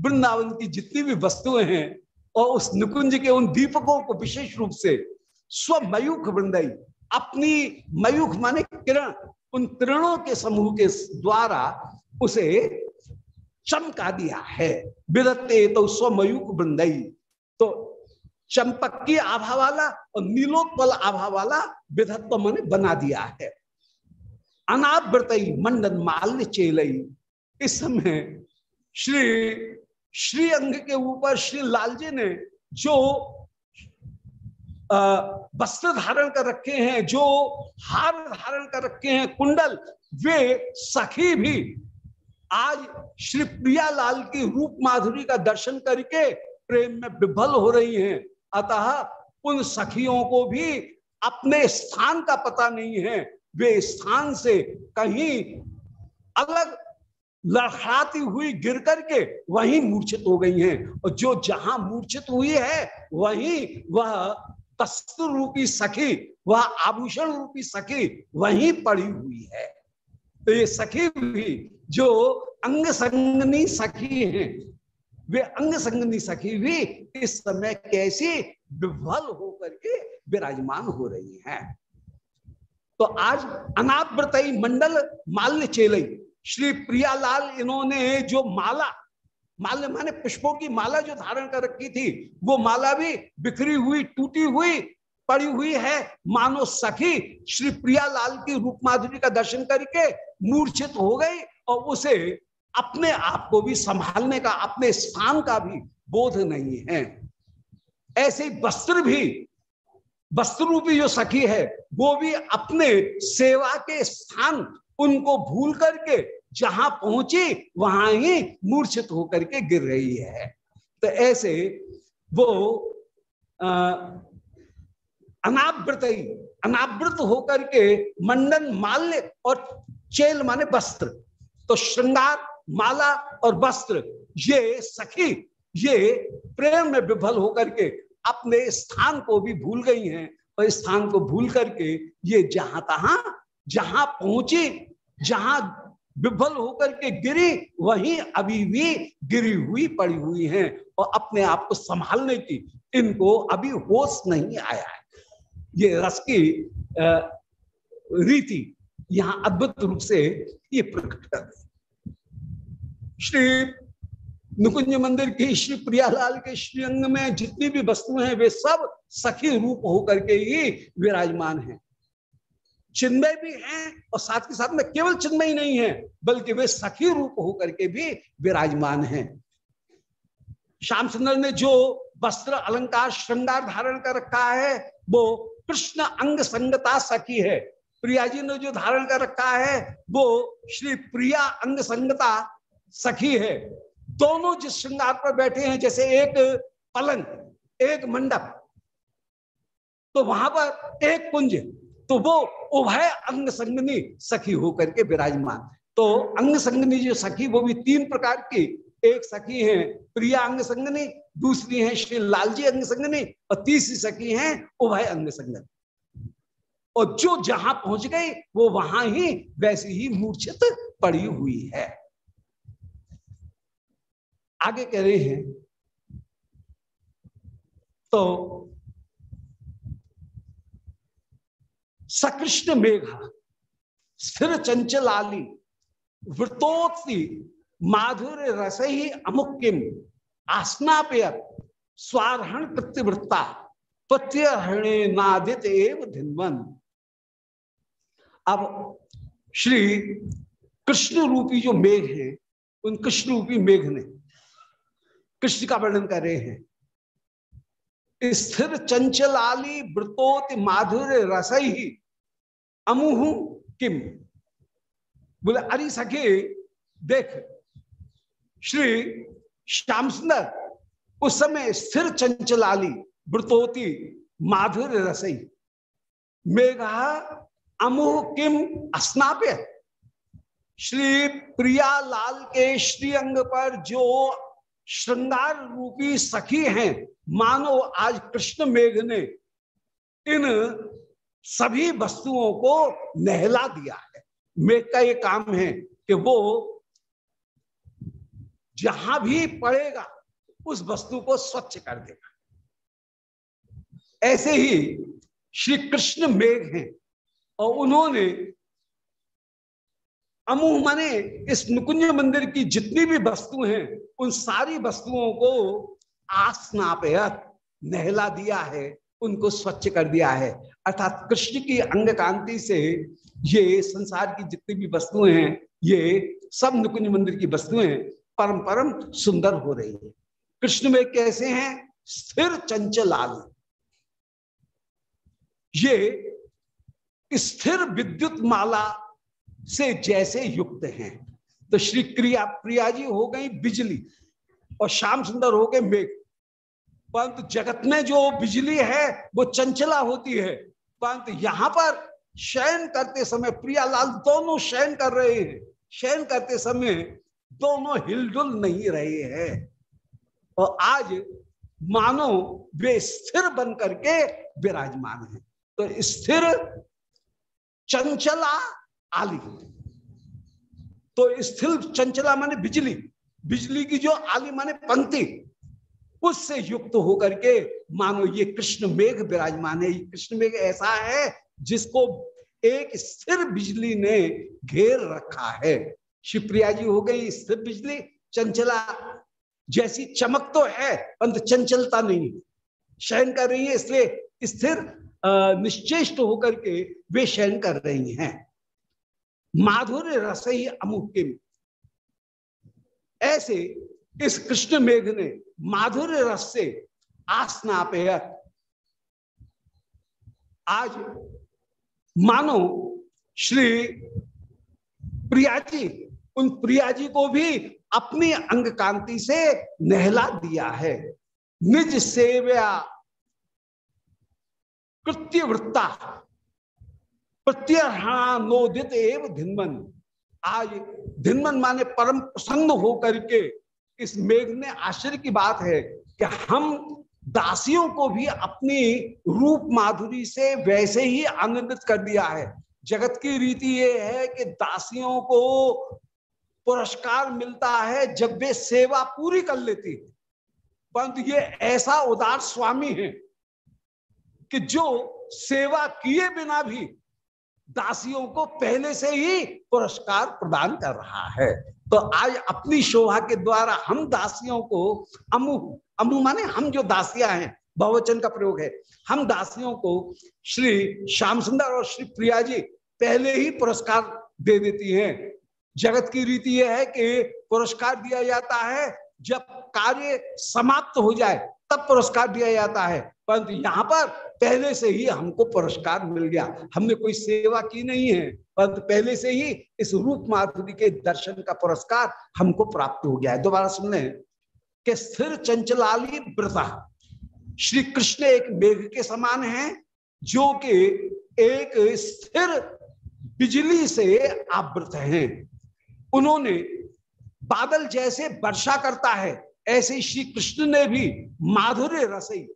वृंदावन की जितनी भी वस्तुएँ हैं और उस निकुंज के उन दीपकों को विशेष रूप से स्वमयुख वृंदई, अपनी मयूख माने किरण, उन किरणों के समूह के द्वारा उसे चमका दिया है। विदत्ते तो स्वमयुक वृंदई तो चंपक की आभा वाला और नीलोत्पल आभा वाला विधत्व मैंने बना दिया है। अनावृतई मंडन माल्य चेलई। इस समय श्री श्री अंग के ऊपर श्री लाल जी ने जो वस्त्र धारण कर रखे हैं, जो हार धारण कर रखे हैं, कुंडल, वे सखी भी आज श्री प्रिया लाल की रूप माधुरी का दर्शन करके प्रेम में विभल हो रही हैं। अतः उन सखियों को भी अपने स्थान का पता नहीं है। वे स्थान से कहीं अलग लड़खड़ाती हुई गिर करके वहीं मूर्छित हो गई हैं। और जो जहाँ मूर्छित हुई है, वहीं वह तस्त्र रूपी सखी, वह आभूषण रूपी सखी वहीं पड़ी हुई है। तो ये सखी भी जो अंग संगनी सखी हैं, वे अंग संगनी सखी भी इस समय कैसी विफल होकर के विराजमान हो रही हैं। तो आज अनाव्रतई मंडल माल्य चेलई, श्री प्रियालाल इन्होंने जो माला, माल्य माने पुष्पों की माला जो धारण कर रखी थी, वो माला भी बिखरी हुई, टूटी हुई पड़ी हुई है। मानो सखी श्री प्रियालाल की रूप माधुरी का दर्शन करके मूर्छित हो गई और उसे अपने आप को भी संभालने का, अपने स्थान का भी बोध नहीं है। ऐसे वस्त्र भी वस्त्र रूपी जो सखी है, वो भी अपने सेवा के स्थान उनको भूल करके जहाँ पहुँची, वहाँ ही मूर्छित होकर के गिर रही है। तो ऐसे वो अनावृत ही, अनावृत होकर के मंडन माल्य और चेल माने वस्त्र। तो श्रृंगार, माला और वस्त्र, ये सखी, ये प्रेम में विफल होकर के अपने स्थान को भी भूल गई हैं और स्थान को भूल करके ये जहाँ तहा, जहाँ पहुँची, जहाँ विफल होकर के गिरी, वहीं अभी भी गिरी हुई, पड़ी हुई हैं और अपने आप को संभालने की इनको अभी होश नहीं आया है। ये रस की रीति यहाँ अद्भुत रूप से ये प्रकट कर रही श्री नुकुंज मंदिर की श्री प्रियालाल के श्रीअंग में जितनी भी वस्तुएँ हैं, वे सब सखी रूप होकर के ही विराजमान हैं। चिन्मय भी हैं और साथ के साथ में केवल चिन्मय नहीं है, बल्कि वे सखी रूप होकर के भी विराजमान हैं। श्याम सुंदर ने जो वस्त्र अलंकार, श्रृंगार धारण कर रखा है, वो कृष्ण अंग संगता सखी है। प्रिया जी ने जो धारण कर रखा है, वो श्री प्रिया अंग संगता सखी है। दोनों जिस श्रृंगार पर बैठे हैं, जैसे एक पलंग, एक मंडप तो वहाँ पर एक कुंज तो वो उभय अंग संगनी सखी होकर के विराजमान। तो अंग संगनी जो सखी, वो भी तीन प्रकार की एक सखी है, प्रिया अंग संगनी दूसरी है श्री लालजी अंग संगनी और तीसरी सखी है उभय अंग संगनी और जो जहाँ पहुँच गई, वो वहाँ ही वैसी ही मूर्छित पड़ी हुई है। आगे कह रहे हैं तो सकृष्ण मेघा, स्थिर चंचलाली वृतोत्ति माधुर्य रस ही अमुक्किम आस्नापेय स्वारहण प्रत्यवृत्ता प्रत्यहणे नादित एव धिनवन। अब श्री कृष्ण रूपी जो मेघ है, उन कृष्ण रूपी मेघ ने कृष्ण का वर्णन कर रहे हैं। स्थिर चंचलाली वृतोत माधुर्य रस ही अमुह किम बोले, अरे सखे, देख श्री श्याम सुंदर उस समय स्थिर चंचलाली वृतोती माधुर्य रसई। मेघा अमुह किम स्नाप्य श्री प्रिया लाल के श्री अंग पर जो श्रृंगार रूपी सखी हैं, मानो आज कृष्ण मेघ ने इन सभी वस्तुओं को नहला दिया है। मेघ का ये काम है कि वो जहाँ भी पड़ेगा, उस वस्तु को स्वच्छ कर देगा। ऐसे ही श्री कृष्ण मेघ हैं, और उन्होंने अमुह माने इस नुकुंज मंदिर की जितनी भी वस्तु हैं, उन सारी वस्तुओं को आसनापयत नहला दिया है, उनको स्वच्छ कर दिया है। अर्थात कृष्ण की अंग कांति से ये संसार की जितनी भी वस्तुएँ हैं, ये सब नुकुंज मंदिर की वस्तुएँ परम परम सुंदर हो रही है। कृष्ण में कैसे हैं? स्थिर चंचलाल ये स्थिर विद्युत माला से जैसे युक्त हैं। तो श्री क्रिया, प्रिया जी हो गई बिजली और श्याम सुंदर हो गए मेघ। परंतु जगत में जो बिजली है, वो चंचला होती है। परंतु यहाँ पर शयन करते समय प्रियालाल दोनों शयन कर रहे हैं। शयन करते समय दोनों हिलडुल नहीं रहे हैं। और आज मानो वे स्थिर बन करके विराजमान है। तो स्थिर, चंचला, आली। तो स्थिर, चंचला माने बिजली। बिजली की जो आली माने पंक्ति, उससे युक्त होकर के मानो ये कृष्ण मेघ विराजमान है। कृष्ण मेघ ऐसा है जिसको एक स्थिर बिजली ने घेर रखा है। शिवप्रिया जी हो गई स्थिर बिजली चंचला जैसी चमक तो है, परंतु चंचलता नहीं शयन कर रही है, इसलिए स्थिर निश्चेष्ट होकर के वे शयन कर रही हैं। माधुर्य रस ही अमुक्तिम ऐसे इस कृष्ण मेघ ने माधुर्य रस से आसनापेयत आज मानो श्री प्रिया जी उन प्रिया जी को भी अपनी अंग कांति से नहला दिया है। निज सेव्या कृत्य वृत्ता प्रत्यहानोदित एवं धिनमन। आज धिनमन माने परम प्रसन्न हो करके इस मेघ ने आश्चर्य की बात है कि हम दासियों को भी अपनी रूप माधुरी से वैसे ही आनंदित कर दिया है। जगत की रीति ये है कि दासियों को पुरस्कार मिलता है जब वे सेवा पूरी कर लेती है। परंतु ये ऐसा उदार स्वामी है कि जो सेवा किए बिना भी दासियों को पहले से ही पुरस्कार प्रदान कर रहा है। तो आज अपनी शोभा के द्वारा हम दासियों को अमु अमु माने हम जो दासियाँ हैं, बहुवचन का प्रयोग है। हम दासियों को श्री श्याम सुंदर और श्री प्रिया जी पहले ही पुरस्कार दे देती हैं। जगत की रीति यह है कि पुरस्कार दिया जाता है, जब कार्य समाप्त हो जाए, तब पुरस्कार दिया जाता है। परंतु यहाँ पर पहले से ही हमको पुरस्कार मिल गया। हमने कोई सेवा की नहीं है, परंतु पहले से ही इस रूप माधुरी के दर्शन का पुरस्कार हमको प्राप्त हो गया है। दोबारा सुनने। के स्थिर चंचलाली व्रता। श्री कृष्ण एक मेघ के समान है, जो कि एक स्थिर बिजली से आवृत हैं। उन्होंने बादल जैसे वर्षा करता है, ऐसे श्री कृष्ण ने भी माधुर्य रसई,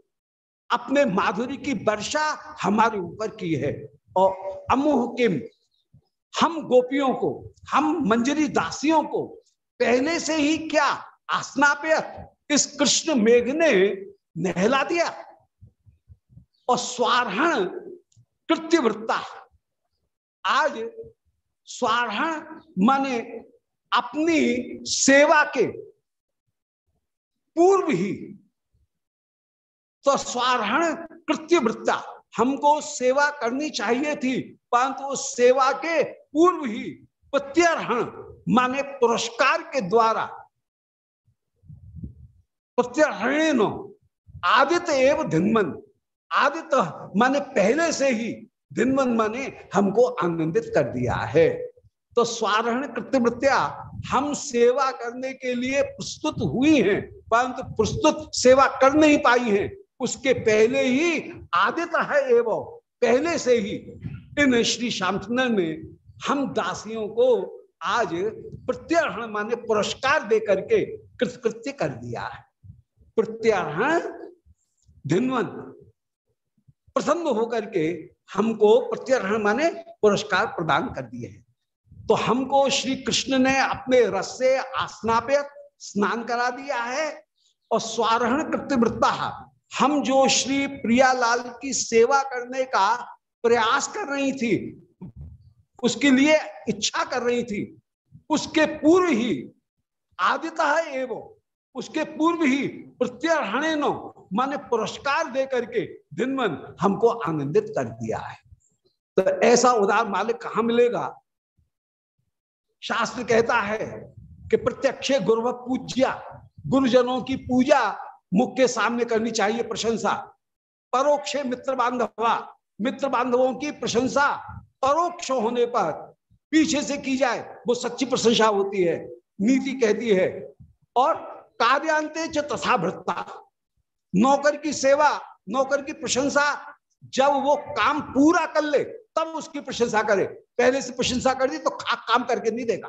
अपने माधुरी की वर्षा हमारे ऊपर की है। और अमोह किम, हम गोपियों को, हम मंजरी दासियों को, पहले से ही क्या आसनाप्य इस कृष्ण मेघ ने नहला दिया? और स्वारहण कृत्यवृत्ता आज स्वारहण माने अपनी सेवा के पूर्व ही। तो स्वारहण कृत्य वृत्ता हमको सेवा करनी चाहिए थी, परंतु उस सेवा के पूर्व ही प्रत्यर्हण माने पुरस्कार के द्वारा प्रत्यर्हण आदित्य एवं धिनमन आदित्य माने पहले से ही धिनमन माने हमको आनंदित कर दिया है। तो स्वारहण कृत्यवृत्या हम सेवा करने के लिए प्रस्तुत हुई हैं, परंतु प्रस्तुत सेवा कर नहीं पाई हैं। उसके पहले ही आदित है एवं पहले से ही इन श्री श्यामचंद्र ने हम दासियों को आज प्रत्याहरण माने पुरस्कार दे करके कृतकृत्य कर दिया है। प्रत्याहरण धिनवन प्रसन्न होकर के हमको प्रत्याहरण माने पुरस्कार प्रदान कर दिए हैं। तो हमको श्री कृष्ण ने अपने रस से आसनापित स्नान करा दिया है और स्वारहण कृत्यवृत्ता हम जो श्री प्रियालाल की सेवा करने का प्रयास कर रही थी, उसके लिए इच्छा कर रही थी, उसके पूर्व ही आदिता एवं, उसके पूर्व ही प्रत्यर्हणे नो माने पुरस्कार दे करके दिनमन हमको आनंदित कर दिया है। तो ऐसा उदार मालिक कहा मिलेगा? शास्त्र कहता है कि प्रत्यक्ष गुरु पूज्या, गुरुजनों की पूजा मुख के सामने करनी चाहिए प्रशंसा। परोक्ष मित्र बांधवा मित्र बांधवों की प्रशंसा परोक्ष होने पर पीछे से की जाए, वो सच्ची प्रशंसा होती है, नीति कहती है। और कार्यांते तथा भ्रता नौकर की सेवा, नौकर की प्रशंसा, जब वो काम पूरा कर ले, तब उसकी प्रशंसा करे। पहले से प्रशंसा कर दी तो काम करके नहीं देगा।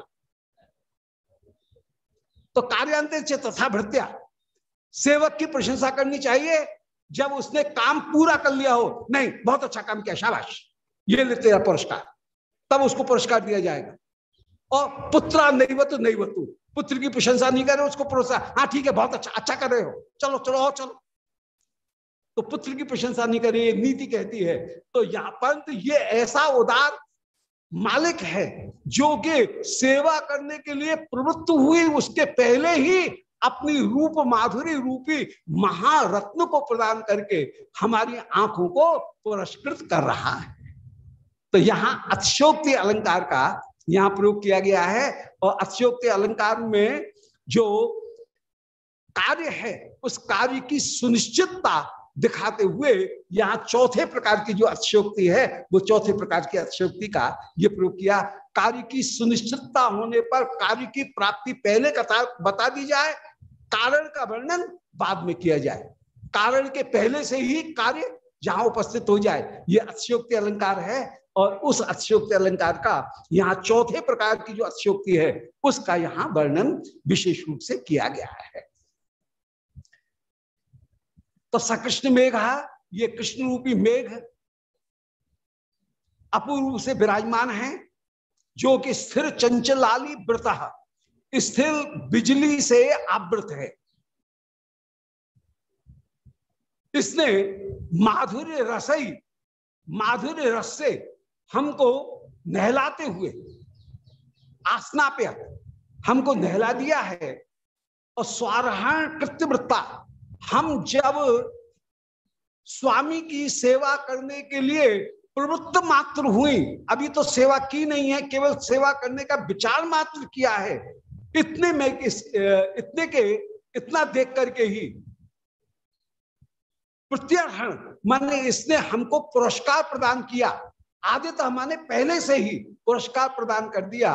तो कार्यांत तथा भृत्या। सेवक की प्रशंसा करनी चाहिए, जब उसने काम पूरा कर लिया हो। नहीं, बहुत अच्छा काम किया, शाबाश। ये ले तेरा पुरस्कार। तब उसको पुरस्कार दिया जाएगा। और पुत्रा नहीं वतु नहीं वतु पुत्र की प्रशंसा नहीं करे उसको पुरस्कार। हाँ ठीक है, बहुत अच्छा अच्छा कर रहे हो। चलो चलो, और चलो। तो पुत्र की प्रशंसा नहीं करे नीति कहती है तो यहाँ परंतु ये ऐसा उदार मालिक है जो कि सेवा करने के लिए प्रवृत्त हुई, उसके पहले ही अपनी रूप, माधुरी रूपी महारत्न को प्रदान करके हमारी आँखों को पुरस्कृत कर रहा है। तो यहाँ अतिशोक्ति अलंकार का यहाँ प्रयोग किया गया है और अतिशोक्ति अलंकार में जो कार्य है, उस कार्य की सुनिश्चितता दिखाते हुए यहाँ चौथे प्रकार की जो अतिशोक्ति है, वो चौथे प्रकार की अतिशोक्ति का ये प्रयोग किया। कार्य की सुनिश्चितता होने पर कार्य की प्राप्ति पहले कथा बता दी जाए, कारण का वर्णन बाद में किया जाए। कारण के पहले से ही कार्य जहाँ उपस्थित हो जाए। ये अतिशोक्ति अलंकार है और उस अतिशोक्ति अलंकार का यहाँ चौथे प्रकार की जो अतिशोक्ति है, उसका यहाँ वर्णन विशेष रूप से किया गया है। तो सकृष्ण मेघ है, ये कृष्ण रूपी मेघ अपूर्व से विराजमान है, जो कि स्थिर चंचलाली व्रत स्थिर बिजली से आवृत है। इसने माधुर्य रसई माधुर्य रस से हमको नहलाते हुए आसनाप्य हमको नहला दिया है, और स्वारहण कृत्यवृत्ता हम जब स्वामी की सेवा करने के लिए प्रवृत्त मात्र हुई, अभी तो सेवा की नहीं है, केवल सेवा करने का विचार मात्र किया है, इतने में इस इतने के, इतना देख करके ही प्रत्याहरण, माने इसने हमको पुरस्कार प्रदान किया। आदि तो हमारे पहले से ही पुरस्कार प्रदान कर दिया।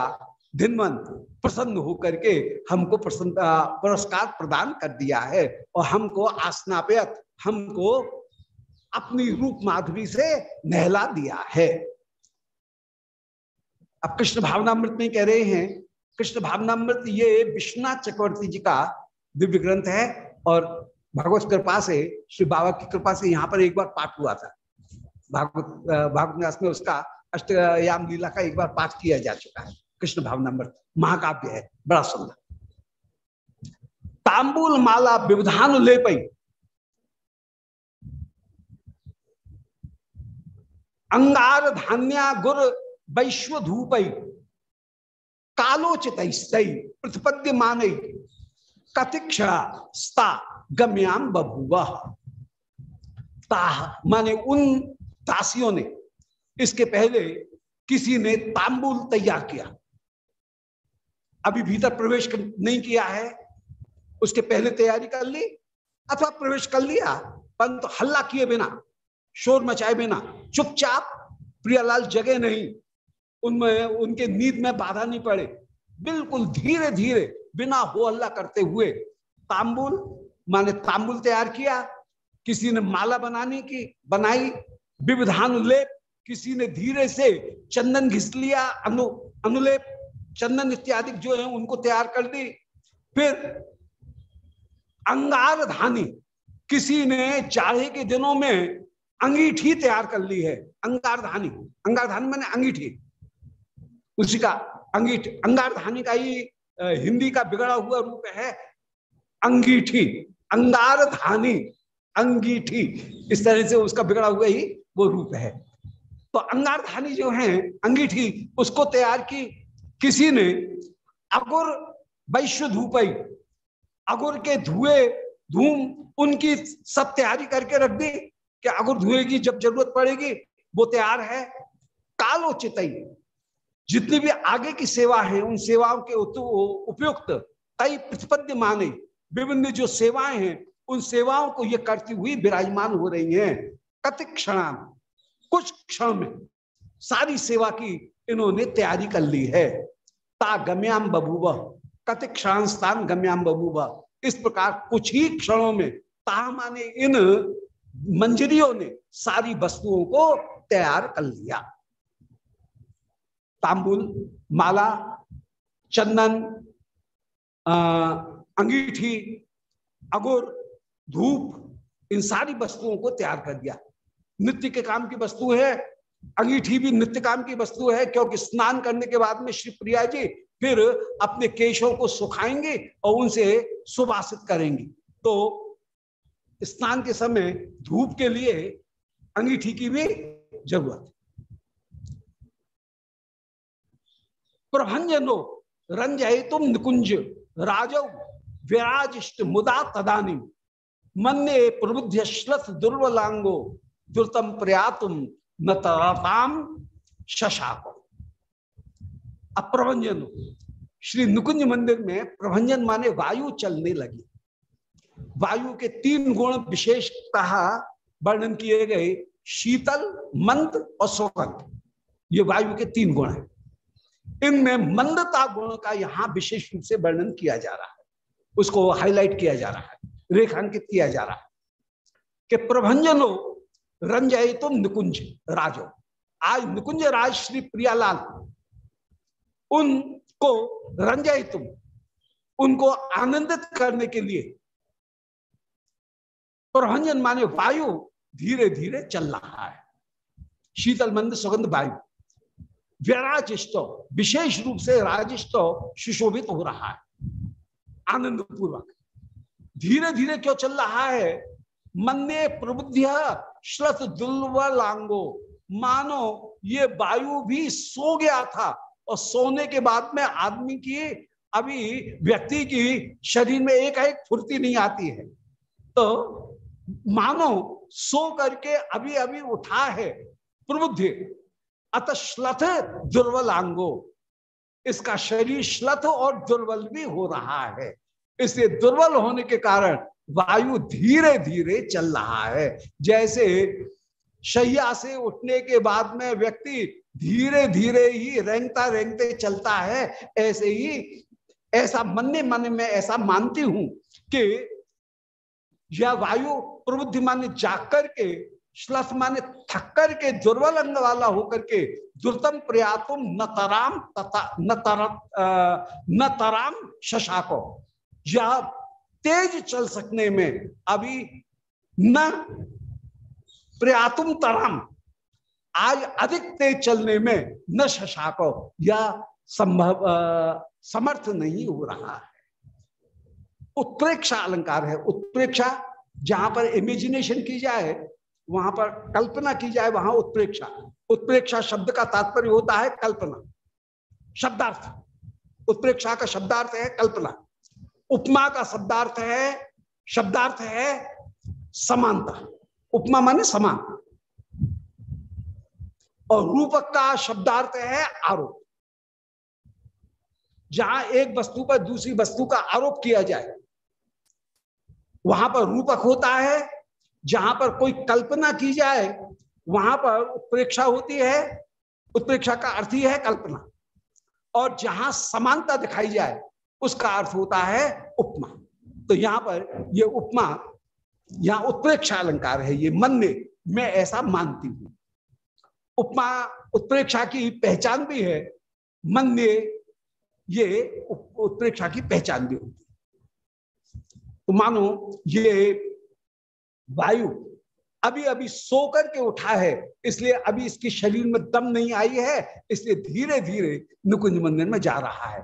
धिनवन प्रसन्न होकर के हमको प्रसन्न पुरस्कार प्रदान कर दिया है और हमको आसनापयत, हमको अपनी रूप माधुरी से नहला दिया है। अब कृष्ण भावनामृत में कह रहे हैं, कृष्ण भावनामृत ये विश्वनाथ चक्रवर्ती जी का दिव्य ग्रंथ है और भगवत कृपा से, श्री बाबा की कृपा से यहाँ पर एक बार पाठ हुआ था। भागवत भागवत में उसका अष्टयाम लीला का एक बार पाठ किया जा चुका है। कृष्ण भावनामृत महाकाव्य है, बड़ा सुंदर। तांबुल माला विविधान ले पई। अंगार धान्या गुर वैश्व धूप कालोचित प्रतिपद्य मान। कतिक्षा स्ता गम्याम बभुआ ताह, माने उन दासियों ने, इसके पहले किसी ने तांबुल तैयार किया। अभी भीतर प्रवेश नहीं किया है, उसके पहले तैयारी कर ली, अथवा प्रवेश कर लिया, परंतु तो हल्ला किए बिना, शोर मचाए बिना, चुपचाप प्रियालाल जगे नहीं, उनमें, उनके नींद में बाधा नहीं पड़े, बिल्कुल धीरे धीरे बिना हो हल्ला करते हुए, तांबुल, माने तांबुल तैयार किया, किसी ने माला बनाने की, बनाई विविधान उल्लेप किसी ने धीरे से चंदन घिस लिया, अनु, अनुलेप चंदन इत्यादि जो है, उनको तैयार कर दी। फिर अंगार धानी, किसी ने चाहे के दिनों में अंगीठी तैयार कर ली है, अंगार धानी। अंगार धानी मैंने अंगीठी। उसी का अंगीठ, अंगार धानी का ही हिंदी का बिगड़ा हुआ रूप है अंगीठी। अंगार धानी, अंगीठी। इस तरह से उसका बिगड़ा हुआ ही वो रूप है। तो अंगार धानी जो है, अंगीठी, उसको तैयार की किसी ने अगुर वैश्व धूपई, अगुर के धुए, धूम उनकी सब तैयारी करके रख दी कि अगुर धुए की जब ज़रूरत पड़ेगी, वो तैयार है। कालोचित जितनी भी आगे की सेवा है, उन सेवाओं के उपयुक्त कई प्रतिपद्य माने। विभिन्न जो सेवाएँ हैं, उन सेवाओं को ये करती हुई विराजमान हो रही हैं। कति क्षण कुछ क्षण में सारी सेवा की इन्होंने तैयारी कर ली है। ता गम्याम बबूब कति क्षण स्थान गम्याम बबूब। इस प्रकार कुछ ही क्षणों में ता माने इन मंजरियों ने सारी वस्तुओं को तैयार कर लिया। तांबुल, माला, चंदन अंगीठी, अगुर, धूप, इन सारी वस्तुओं को तैयार कर दिया। नित्य के काम की वस्तु है अंगीठी भी नित्य काम की वस्तु है, क्योंकि स्नान करने के बाद में श्री प्रिया जी फिर अपने केशों को सुखाएँगे और उनसे सुवासित करेंगी। तो स्नान के समय धूप के लिए अंगीठी की भी ज़रूरत प्रभंजनो रंजय तुम निकुंज राजव विराजिष्ट मुदा तदानी। मन ने प्रबुद्ध श्लथ दुर्बलांगो, दुर्तम प्रयातुम न तराताम शशाको अब प्रभंजन श्री नुकुंज मंदिर में प्रभंजन माने वायु चलने लगी। वायु के तीन गुण विशेषतः वर्णन किए गए, शीतल, मंद और सुगंध ये वायु के तीन गुण हैं। इनमें मंदता गुण का यहाँ विशेष रूप से वर्णन किया जा रहा है। उसको हाईलाइट किया जा रहा है, रेखांकित किया जा रहा है कि प्रभंजनो रंजय तुम निकुंज राजो। आज निकुंज राज श्री प्रियालाल। उनको रंजय तुम, उनको आनंदित करने के लिए प्रभंजन माने वायु धीरे धीरे चल रहा है। शीतल मंद सुगंध वायु। व्यराजिष्ट, विशेष रूप से राजिष्ट सुशोभित हो रहा है। आनंद पूर्वक धीरे धीरे क्यों चल रहा है? मन ने प्रबुद्ध श्रत दुर्वलांगो मानो, ये वायु भी सो गया था और सोने के बाद में आदमी की, अभी व्यक्ति की शरीर में एक एक फुर्ती नहीं आती है। तो मानो, सो करके अभी अभी उठा है। प्रबुद्धि, अत श्लथ दुर्बल अंगो इसका शरीर श्लथ और दुर्बल भी हो रहा है। इसलिए दुर्बल होने के कारण वायु धीरे धीरे चल रहा है। जैसे शैया से उठने के बाद में व्यक्ति धीरे धीरे ही रेंगता रेंगते चलता है। ऐसे ही, ऐसा मन मन में ऐसा मानती हूँ कि यह वायु प्रबुद्धि माने जाग करके श्लथ माने थक करके दुर्बल अंग वाला होकर के, दुर्तम प्रयातुम न तराम तथा न तर न तराम शशाको। या तेज चल सकने में अभी न प्रयातुम तराम। आज अधिक तेज चलने में न शशाको। या संभव समर्थ नहीं हो रहा है। उत्प्रेक्षा अलंकार है। उत्प्रेक्षा जहाँ पर इमेजिनेशन की जाए, वहाँ पर कल्पना की जाए, वहाँ उत्प्रेक्षा। उत्प्रेक्षा शब्द का तात्पर्य होता है कल्पना। शब्दार्थ। उत्प्रेक्षा का शब्दार्थ है कल्पना। उपमा का शब्दार्थ है शब्दार्थ है समानता। उपमा माने समान। और रूपक का शब्दार्थ है आरोप। जहाँ एक वस्तु पर दूसरी वस्तु का आरोप किया जाए, वहाँ पर रूपक होता है, जहाँ पर कोई कल्पना की जाए, वहाँ पर उत्प्रेक्षा होती है उत्प्रेक्षा का अर्थ ही है कल्पना। और जहाँ समानता दिखाई जाए उसका अर्थ होता है उपमा। तो यहाँ पर ये उपमा, यहाँ उत्प्रेक्षा अलंकार है, ये मन में मैं ऐसा मानती हूँ। उपमा उत्प्रेक्षा की पहचान भी है, मन में ये उत्प्रेक्षा की पहचान भी होती तो मानो ये वायु अभी अभी सो करके उठा है, इसलिए अभी इसके शरीर में दम नहीं आई है, इसलिए धीरे धीरे नुकुंज मंदिर में जा रहा है।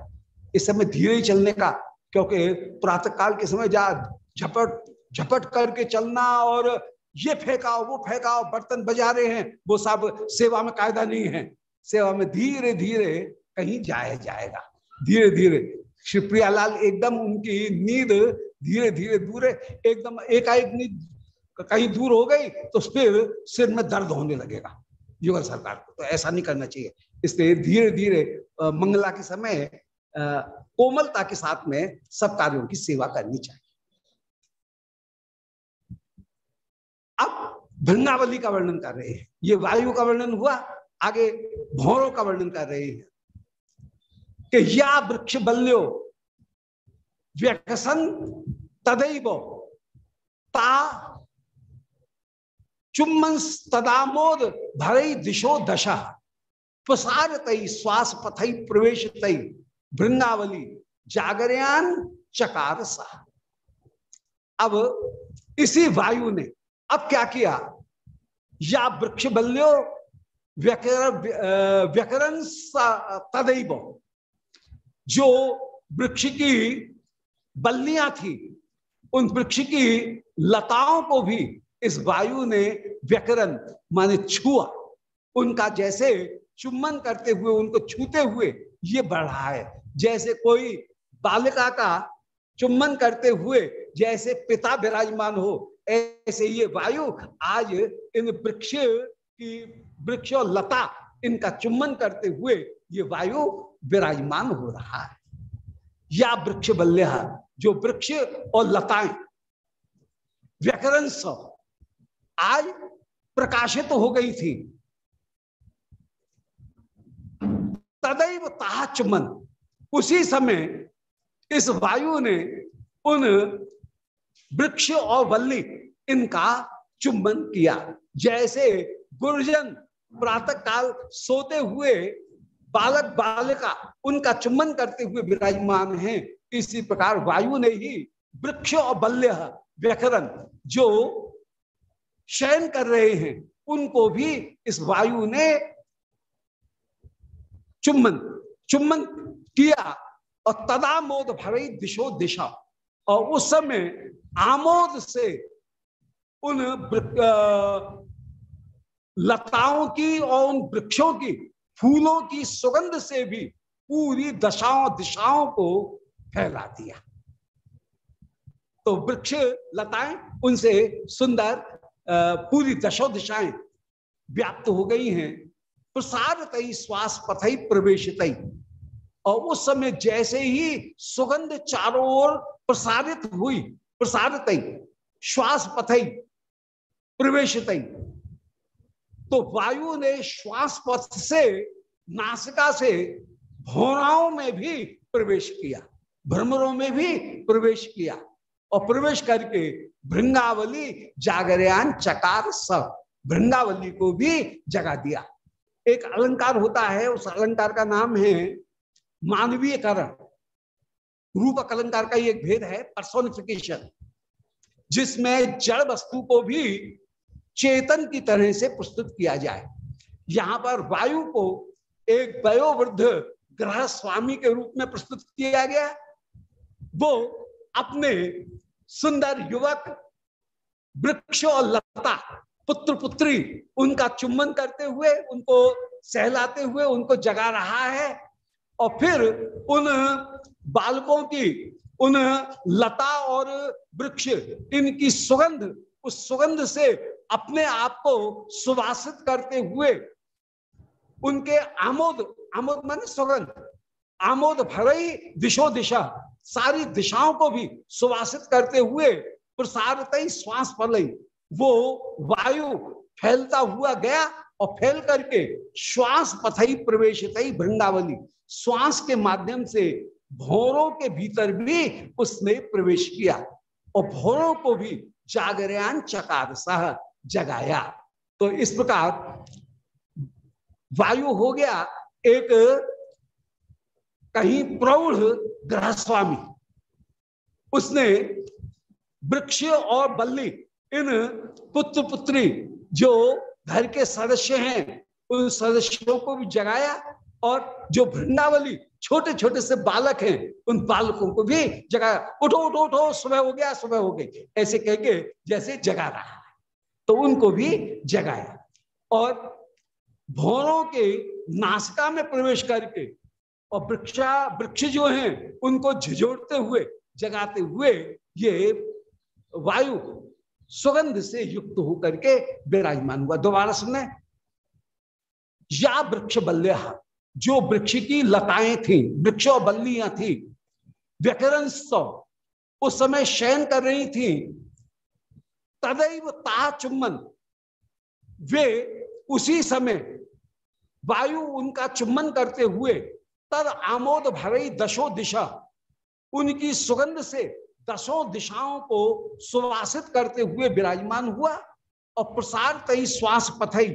इस समय धीरे ही चलने का, क्योंकि प्रातः काल के समय जा झपट झपट करके चलना और ये फेंकाओ, वो फेंकाओ, बर्तन बजा रहे हैं, वो सब सेवा में कायदा नहीं है। सेवा में धीरे धीरे कहीं जाया जाएगा। धीरे धीरे शिवप्रियालाल एकदम उनकी नींद धीरे धीरे दूर है, एकदम एकाएक नींद कहीं दूर हो गई तो फिर सिर में दर्द होने लगेगा, युगल सरकार को। तो ऐसा नहीं करना चाहिए। इसलिए धीरे धीरे मंगला के समय कोमलता के साथ में सब कार्यों की सेवा करनी चाहिए। अब भृंगावली का वर्णन कर रहे हैं। ये वायु का वर्णन हुआ, आगे भौरों का वर्णन कर रहे हैं। कि या वृक्ष बल्यो, व्यकसन तदैव, ता चुम्बन तदामोद भरई दिशो दशा प्रसार तई श्वास पथई प्रवेश तई वृंदावली, जागरयान, चकार सा अब इसी वायु ने अब क्या किया? या वृक्ष बल्यो व्यकर व्यकरण तदैव। जो वृक्ष की बल्लियाँ थी, उन वृक्ष की लताओं को भी इस वायु ने व्यकरण माने छुआ। उनका जैसे चुम्बन करते हुए, उनको छूते हुए ये बढ़ा है जैसे कोई बालिका का चुम्बन करते हुए जैसे पिता विराजमान हो, ऐसे ये वायु आज इन वृक्ष की वृक्ष और लता इनका चुम्बन करते हुए ये वायु विराजमान हो रहा है। या वृक्ष बल्य जो वृक्ष और लताएँ व्याकरण आज प्रकाशित तो हो गई थी। तदैव ताचमन उसी समय इस वायु ने उन वृक्ष और वल्ली इनका चुंबन किया। जैसे गुरुजन प्रातः काल सोते हुए बालक बालिका उनका चुम्बन करते हुए विराजमान हैं, इसी प्रकार वायु ने ही वृक्ष और बल्य व्याकरण जो शयन कर रहे हैं, उनको भी इस वायु ने चुम्बन चुम्बन किया। और तदामोद भरे दिशो दिशा। और उस समय आमोद से उन लताओं की और उन वृक्षों की, फूलों की सुगंध से भी पूरी दशाओं दिशाओं को फैला दिया। तो वृक्ष, लताएँ उनसे सुंदर पूरी दशो दिशाएँ व्याप्त हो गई हैं। प्रसार तई श्वास पथई प्रवेश और उस समय जैसे ही सुगंध चारों ओर प्रसारित हुई, प्रसारित श्वास पथई प्रवेश तो वायु ने श्वास पथ से, नासिका से भौराओं में भी प्रवेश किया, भ्रमरों में भी प्रवेश किया और प्रवेश करके भृंगावली, जागरयान, चकार स भृंगावली को भी जगा दिया। एक अलंकार होता है, उस अलंकार का नाम है मानवीय रूप रूपक अलंकार का एक भेद है पर्सोनिफिकेशन जिसमें जड़ वस्तु को भी चेतन की तरह से प्रस्तुत किया जाए। यहाँ पर वायु को एक वयोवृद्ध ग्रह स्वामी के रूप में प्रस्तुत किया गया वो अपने सुंदर युवक, वृक्ष और लता पुत्र पुत्री उनका चुम्बन करते हुए, उनको सहलाते हुए उनको जगा रहा है। और फिर उन बालकों की, उन लता और वृक्ष, इनकी सुगंध, उस सुगंध से अपने आप को सुवासित करते हुए उनके आमोद आमोद माने सुगंध, आमोद भरई दिशो दिशा, सारी दिशाओं को भी सुवासित करते हुए प्रसारत श्वास पर वो वायु फैलता हुआ गया और फैल करके श्वास पथई प्रवेश वृंदावली श्वास के माध्यम से भौरों के भीतर भी उसने प्रवेश किया और भौरों को भी जागरयान चकार सह जगाया। तो इस प्रकार वायु हो गया एक कहीं प्रौढ़ ग्रह स्वामी उसने वृक्ष और बल्ली, इन पुत्र पुत्री जो घर के सदस्य हैं, उन सदस्यों को भी जगाया और जो भृंडावली छोटे छोटे से बालक हैं, उन बालकों को भी जगाया उठो उठो उठो, सुबह हो गया, सुबह हो गई। ऐसे कह के जैसे जगा रहा है तो उनको भी जगाया। और भौरों के नासिका में प्रवेश करके और वृक्षा, वृक्ष जो हैं, उनको झिझोड़ते हुए, जगाते हुए ये वायु सुगंध से युक्त होकर के विराजमान हुआ। दोबारा सुनने या वृक्ष बल्य जो वृक्ष की लताएँ थी, वृक्ष और बल्लियाँ थी व्याकरण उस समय शयन कर रही थी। तदैव ता चुम्बन। वे उसी समय वायु उनका चुम्बन करते हुए तद आमोद भरई दशो दिशा, उनकी सुगंध से दसों दिशाओं को सुवासित करते हुए विराजमान हुआ और प्रसार तई श्वास पथई।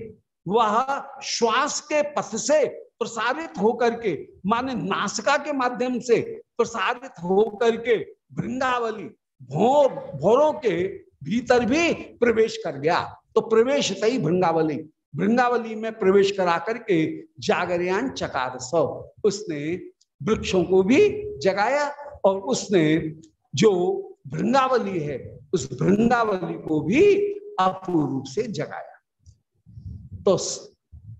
वह श्वास के पथ से प्रसारित होकर के, माने नासिका के माध्यम से प्रसारित होकर के वृंदावली भोर भोरों के भीतर भी प्रवेश कर गया। तो प्रवेश तई भृंगावली वृंदावली में प्रवेश करा करके जागरयान चकार सौ उसने वृक्षों को भी जगाया और उसने जो वृंदावली है, उस वृंदावली को भी अपूर्ण रूप से जगाया। तो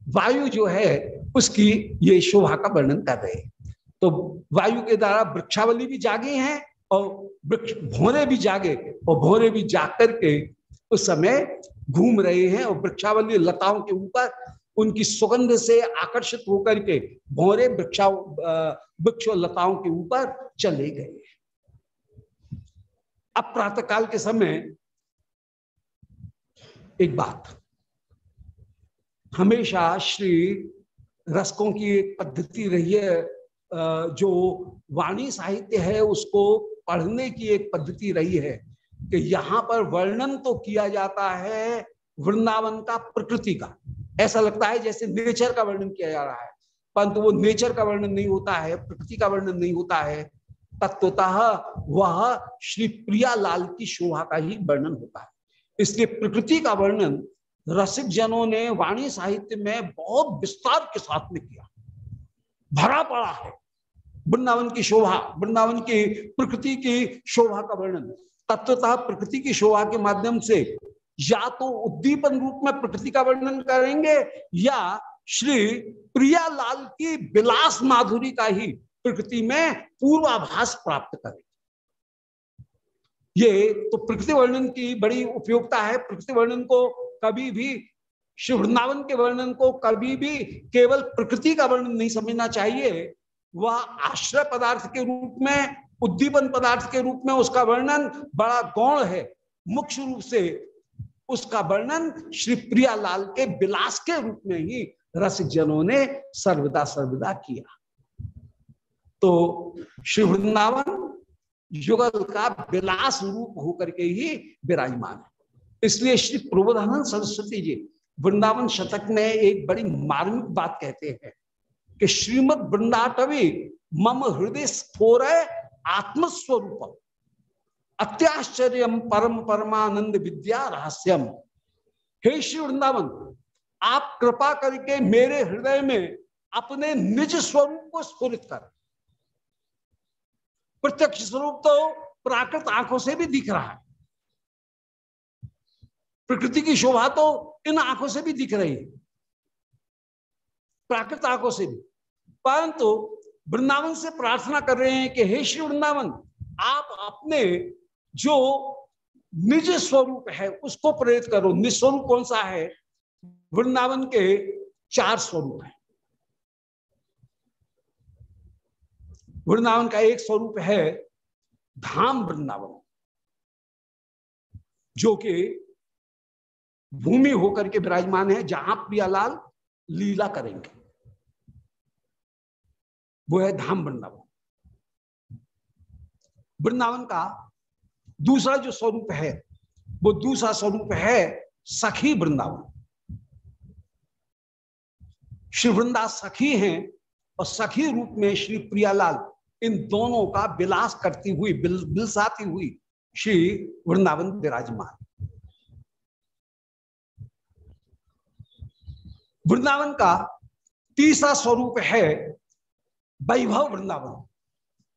वायु जो है उसकी ये शोभा का वर्णन कर रहे तो वायु के द्वारा वृक्षावली भी जागे हैं और वृक्ष भोरे भी जागे और भोरे भी जाग करके उस समय घूम रहे हैं और वृक्षावली लताओं के ऊपर उनकी सुगंध से आकर्षित होकर के भोरे वृक्षा वृक्ष लताओं के ऊपर चले गए अब प्रातः काल के समय एक बात। हमेशा श्री रसकों की एक पद्धति रही है जो वाणी साहित्य है, उसको पढ़ने की एक पद्धति रही है कि यहाँ पर वर्णन तो किया जाता है वृंदावन का प्रकृति का। ऐसा लगता है जैसे नेचर का वर्णन किया जा रहा है, परंतु वो नेचर का वर्णन नहीं होता है, प्रकृति का वर्णन नहीं होता है। तत्वतः वह श्री प्रिया लाल की शोभा का ही वर्णन होता है। इसलिए प्रकृति का वर्णन रसिक जनों ने वाणी साहित्य में बहुत विस्तार के साथ में किया। भरा पड़ा है। वृंदावन की शोभा, वृंदावन की प्रकृति की शोभा का वर्णन, तत्वतः प्रकृति की शोभा के माध्यम से या तो उद्दीपन रूप में प्रकृति का वर्णन करेंगे या श्री प्रिया लाल की विलास माधुरी का ही प्रकृति में पूर्वाभास प्राप्त करें ये तो प्रकृति वर्णन की बड़ी उपयोगिता है। प्रकृति वर्णन को कभी भी श्री वृंदावन के वर्णन को कभी भी केवल प्रकृति का वर्णन नहीं समझना चाहिए, वह आश्रय पदार्थ के रूप में, उद्दीपन पदार्थ के रूप में उसका वर्णन बड़ा गौण है। मुख्य रूप से उसका वर्णन श्री प्रिया लाल के विलास के रूप में ही रसजनों ने सर्वदा सर्वदा किया। तो श्री वृंदावन युगल का विलास रूप होकर के ही विराजमान है। इसलिए श्री प्रबोधानंद सरस्वती जी वृंदावन शतक में एक बड़ी मार्मिक बात कहते हैं कि श्रीमद वृंदाटवी मम हृदय स्फोर आत्मस्वरूप अत्याश्चर्य परम परमानंद विद्या रहस्यम। हे श्री वृंदावन, आप कृपा करके मेरे हृदय में अपने निज स्वरूप को स्फुरित कर। प्रत्यक्ष स्वरूप तो प्राकृत आँखों से भी दिख रहा है। प्रकृति की शोभा तो इन आँखों से भी दिख रही है। प्राकृत आँखों से भी। परंतु वृंदावन से प्रार्थना कर रहे हैं कि हे श्री वृंदावन, आप अपने जो निज स्वरूप है, उसको प्रेरित करो। निस्वरूप कौन सा है? वृंदावन के चार स्वरूप है। वृंदावन का एक स्वरूप है धाम वृंदावन, जो कि भूमि होकर के विराजमान है जहाँ प्रियालाल लीला करेंगे। वो है धाम वृंदावन। वृंदावन का दूसरा जो स्वरूप है वो दूसरा स्वरूप है सखी वृंदावन। श्री वृंदा सखी हैं और सखी रूप में श्री प्रियालाल इन दोनों का विलास करती हुई बिल, बिलसाती हुई श्री वृंदावन विराजमान। वृंदावन का तीसरा स्वरूप है वैभव वृंदावन।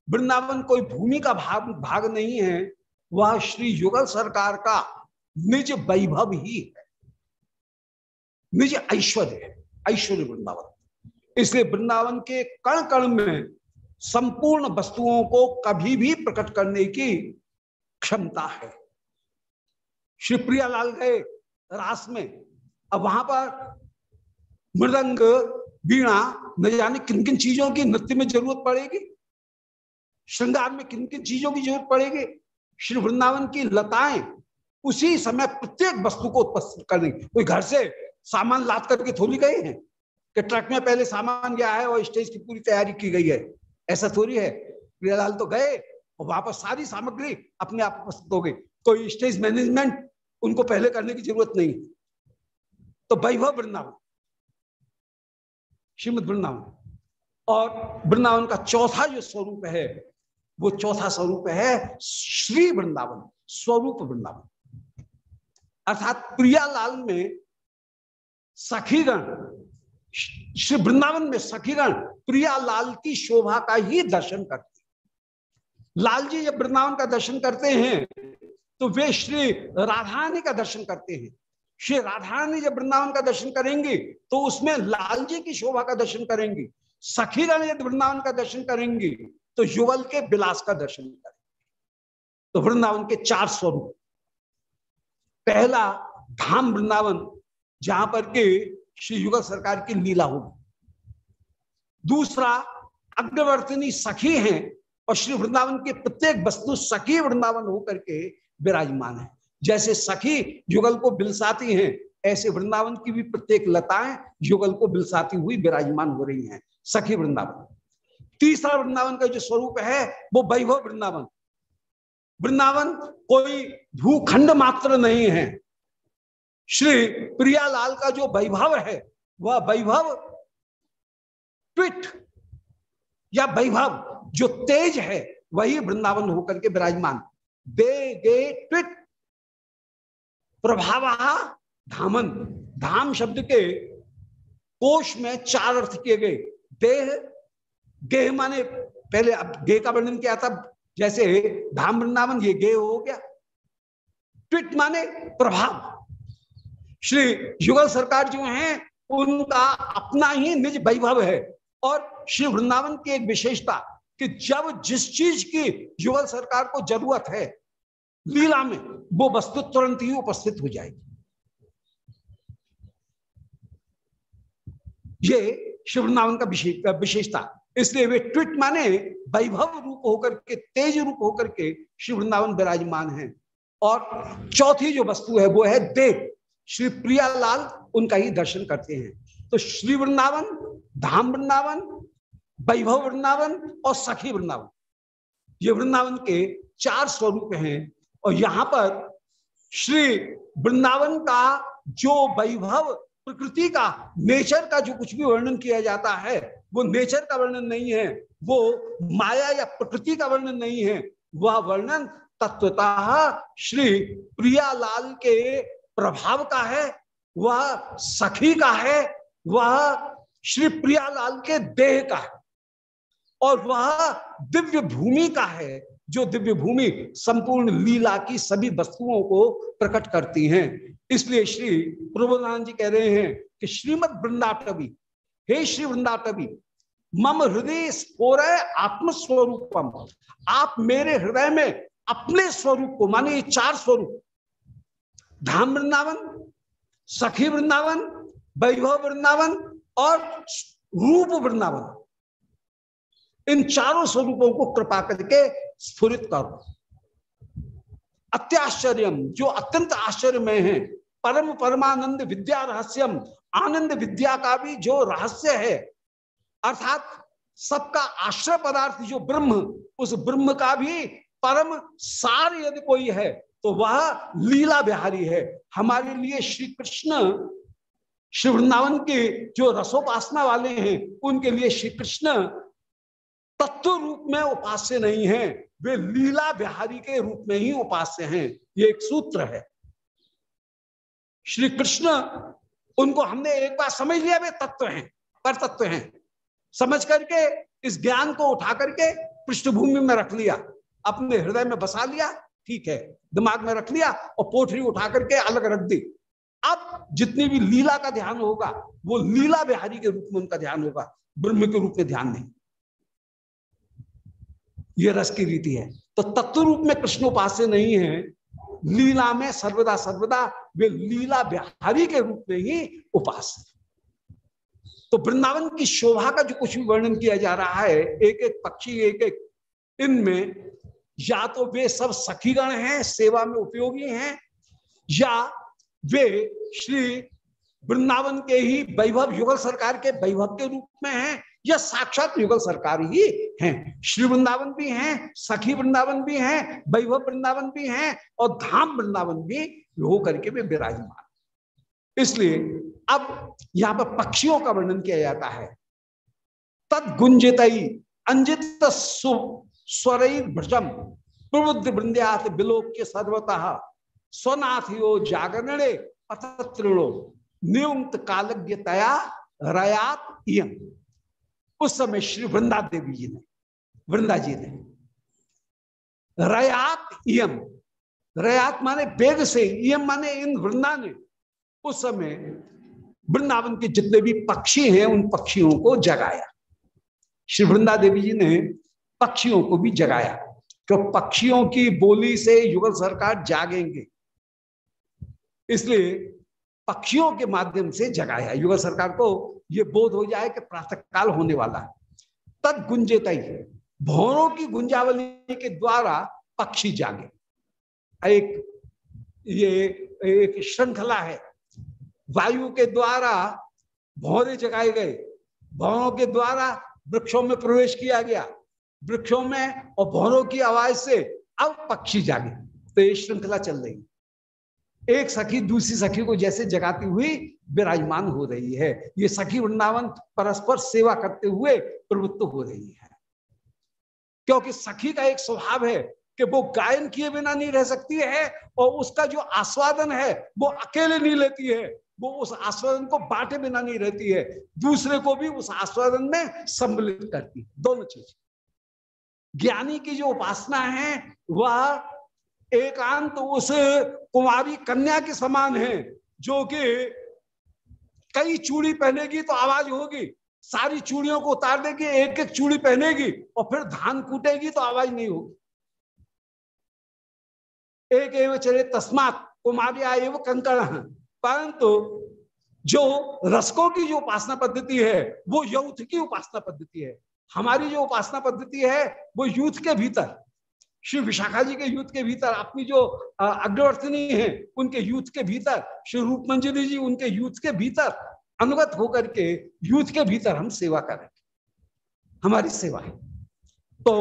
वृंदावन कोई भूमि का भाग भाग नहीं है, वह श्री युगल सरकार का निज वैभव ही है। निज ऐश्वर्य है, ऐश्वर्य वृंदावन। इसलिए वृंदावन के कण कण में संपूर्ण वस्तुओं को कभी भी प्रकट करने की क्षमता है। श्री प्रियालाल गए रास में, अब वहाँ पर मृदंग बीणा न जाने किन किन चीज़ों की नृत्य में ज़रूरत पड़ेगी? श्रृंगार में किन किन चीज़ों की ज़रूरत पड़ेगी? श्री वृंदावन की लताएँ उसी समय प्रत्येक वस्तु को उपस्थित करने कोई घर से सामान लाद करके थोड़ी गए हैं? कि ट्रक में पहले सामान गया है और स्टेज की पूरी तैयारी की गई है। ऐसा थोड़ी है? प्रियालाल तो गए और वापस सारी सामग्री अपने आप उपस्थित हो गई। कोई स्टेज मैनेजमेंट उनको पहले करने की ज़रूरत नहीं तो वैभव वृंदावन। श्रीमद वृंदावन। और वृंदावन का चौथा जो स्वरूप है, वो चौथा स्वरूप है श्री वृंदावन, स्वरूप वृंदावन। अर्थात प्रियालाल में सखीगण, श्री वृंदावन में सखीगण प्रियालाल की शोभा का ही दर्शन करते लाल जी जब वृंदावन का दर्शन करते हैं तो वे श्री राधारानी का दर्शन करते हैं। श्री राधारानी जब वृंदावन का दर्शन करेंगे तो उसमें लाल जी की शोभा का दर्शन करेंगे सखीगण जब वृंदावन का दर्शन करेंगे तो युगल के विलास का दर्शन करेंगे। तो वृंदावन के चार स्वरूप। पहला धाम वृंदावन, जहाँ पर के श्री युगल सरकार की लीला होगी। दूसरा, अग्रवर्तनी सखी हैं, और श्री वृंदावन के प्रत्येक वस्तु सखी वृंदावन होकर के विराजमान है। जैसे सखी युगल को बिलसाती हैं, ऐसे वृंदावन की भी प्रत्येक लताएँ युगल को बिलसाती हुई विराजमान हो रही हैं, सखी वृंदावन। तीसरा वृंदावन का जो स्वरूप है, वो वैभव वृंदावन। वृंदावन कोई भूखंड मात्र नहीं है। श्री प्रियालाल का जो वैभव है, वह वैभव ट्विट या वैभव जो तेज है, वही वृंदावन होकर के विराजमान। दे, गे ट्विट प्रभाव धामन। धाम शब्द के कोश में चार अर्थ किए गए। देह, गेह माने पहले अब गेह का वर्णन किया था, जैसे धाम वृंदावन, ये गेह हो गया। ट्विट माने प्रभाव। श्री युगल सरकार जो हैं, उनका अपना ही निज वैभव है। और श्री वृंदावन की एक विशेषता कि जब जिस चीज़ की युगल सरकार को ज़रूरत है लीला में वो वस्तु तुरंत ही उपस्थित हो जाएगी। ये शिवृंदावन का विशेषता। इसलिए वे ट्विट माने वैभव रूप होकर के, तेज रूप होकर के श्री वृंदावन विराजमान है। और चौथी जो वस्तु है, वो है देव। श्री प्रियालाल उनका ही दर्शन करते हैं। तो श्री वृंदावन, धाम वृंदावन, वैभव वृंदावन और सखी वृंदावन। ये वृंदावन के चार स्वरूप हैं। और यहाँ पर श्री वृंदावन का जो वैभव प्रकृति का नेचर का जो कुछ भी वर्णन किया जाता है, वो नेचर का वर्णन नहीं है, वो माया या प्रकृति का वर्णन नहीं है। वह वर्णन तत्वतः श्री प्रियालाल के प्रभाव का है, वह सखी का है, वह श्री प्रियालाल के देह का है, और वह दिव्य भूमि का है। जो दिव्य भूमि संपूर्ण लीला की सभी वस्तुओं को प्रकट करती हैं। इसलिए श्री प्रभुदान जी कह रहे हैं कि श्रीमद वृंदाटवी हे श्री वृंदाटवी मम हृदय स्फोर आत्मस्वरूपम। आप मेरे हृदय में अपने स्वरूप को, माने ये चार स्वरूप, धाम वृंदावन, सखी वृंदावन, वैभव वृंदावन और रूप वृंदावन, इन चारों स्वरूपों को कृपा करके स्फुरित करो। अत्याश्चर्यम, जो अत्यंत आश्चर्य है, परम परमानंद विद्या रहस्यम, आनंद विद्या का भी जो रहस्य है, अर्थात सबका आश्रय पदार्थ जो ब्रह्म, उस ब्रह्म का भी परम सार यदि कोई है तो वह लीला बिहारी है। हमारे लिए श्री कृष्ण श्री वृंदावन के जो रसोपासना वाले हैं, उनके लिए श्री कृष्ण तत्व रूप में उपास्य नहीं है। वे लीला बिहारी के रूप में ही उपास्य हैं। ये एक सूत्र है। श्री कृष्ण, उनको हमने एक बार समझ लिया वे तत्व हैं पर तत्व हैं। समझ करके, इस ज्ञान को उठा करके पृष्ठभूमि में रख लिया, अपने हृदय में बसा लिया, ठीक है, दिमाग में रख लिया और पोथरी उठा करके अलग रख दी। अब जितनी भी लीला का ध्यान होगा, वो लीला बिहारी के रूप में उनका ध्यान होगा, ब्रह्म के रूप में ध्यान नहीं। ये रस की रीति है। तो तत्व रूप में कृष्ण उपास्य नहीं है। लीला में सर्वदा सर्वदा वे लीला बिहारी के रूप में ही उपास तो वृंदावन की शोभा का जो कुछ भी वर्णन किया जा रहा है एक एक पक्षी एक एक इनमें, या तो वे सब सखीगण हैं, सेवा में उपयोगी हैं, या वे श्री वृंदावन के ही वैभव युगल सरकार के वैभव के रूप में हैं या साक्षात युगल सरकार ही हैं। श्री वृंदावन भी हैं, सखी वृंदावन भी हैं, वैभव वृंदावन भी हैं और धाम वृंदावन भी हो करके वे विराजमान। इसलिए अब यहाँ पर पक्षियों का वर्णन किया जाता है। तद गुंजित अंजित स्वर भ्रजम प्रबुद्ध वृंद्यात विलोक्य सर्वतः। स्वनाथ यो जागरणे पतत्रिणो नियुक्त कालज्ञतया रयात उस समय श्री वृंदा देवी जी ने, वृंदा जी ने, रयात इयम, रयात माने बेग से, इयम माने इन वृंदा ने, उस समय वृंदावन के जितने भी पक्षी हैं, उन पक्षियों को जगाया। श्री वृंदा देवी जी ने पक्षियों को भी जगाया क्यों पक्षियों की बोली से युगल सरकार जागेंगे। इसलिए पक्षियों के माध्यम से जगाया युगल सरकार को ये बोध हो जाए कि प्रातः काल होने वाला है। तद गुंजित भौरों की गुंजावली के द्वारा पक्षी जागे। एक, ये एक श्रृंखला है। वायु के द्वारा भौरे जगाए गए। भौरों के द्वारा वृक्षों में प्रवेश किया गया। वृक्षों में और भौरों की आवाज़ से अब पक्षी जागे। तो ये श्रृंखला चल रही एक सखी दूसरी सखी को जैसे जगाती हुई विराजमान हो रही है। ये सखी वृंदावन परस्पर सेवा करते हुए प्रवृत्त हो रही है। क्योंकि सखी का एक स्वभाव है कि वो गायन किए बिना नहीं रह सकती है और उसका जो आस्वादन है, वो अकेले नहीं लेती है। वो उस आस्वादन को बांटे बिना नहीं रहती है। दूसरे को भी उस आस्वादन में सम्मिलित करती है। दोनों चीज़। ज्ञानी की जो उपासना है, वह एकांत उस कुमारी कन्या के समान है, जो कि कई चूड़ी पहनेगी तो आवाज़ होगी, सारी चूड़ियों को उतार देगी एक एक चूड़ी पहनेगी और फिर धान कूटेगी तो आवाज़ नहीं होगी। एक एवं चले तस्मात कुमारिया एवं कंकण परंतु जो रसकों की जो उपासना पद्धति है, वो यौथ की उपासना पद्धति है। हमारी जो उपासना पद्धति है, वो यूथ के भीतर। श्री विशाखा जी के युद्ध के भीतर अपनी जो अग्रवर्तनी है, उनके युद्ध के भीतर, श्री रूप मंजरी जी उनके युद्ध के भीतर अनुगत होकर के यूथ के भीतर हम सेवा करें हमारी सेवा है। तो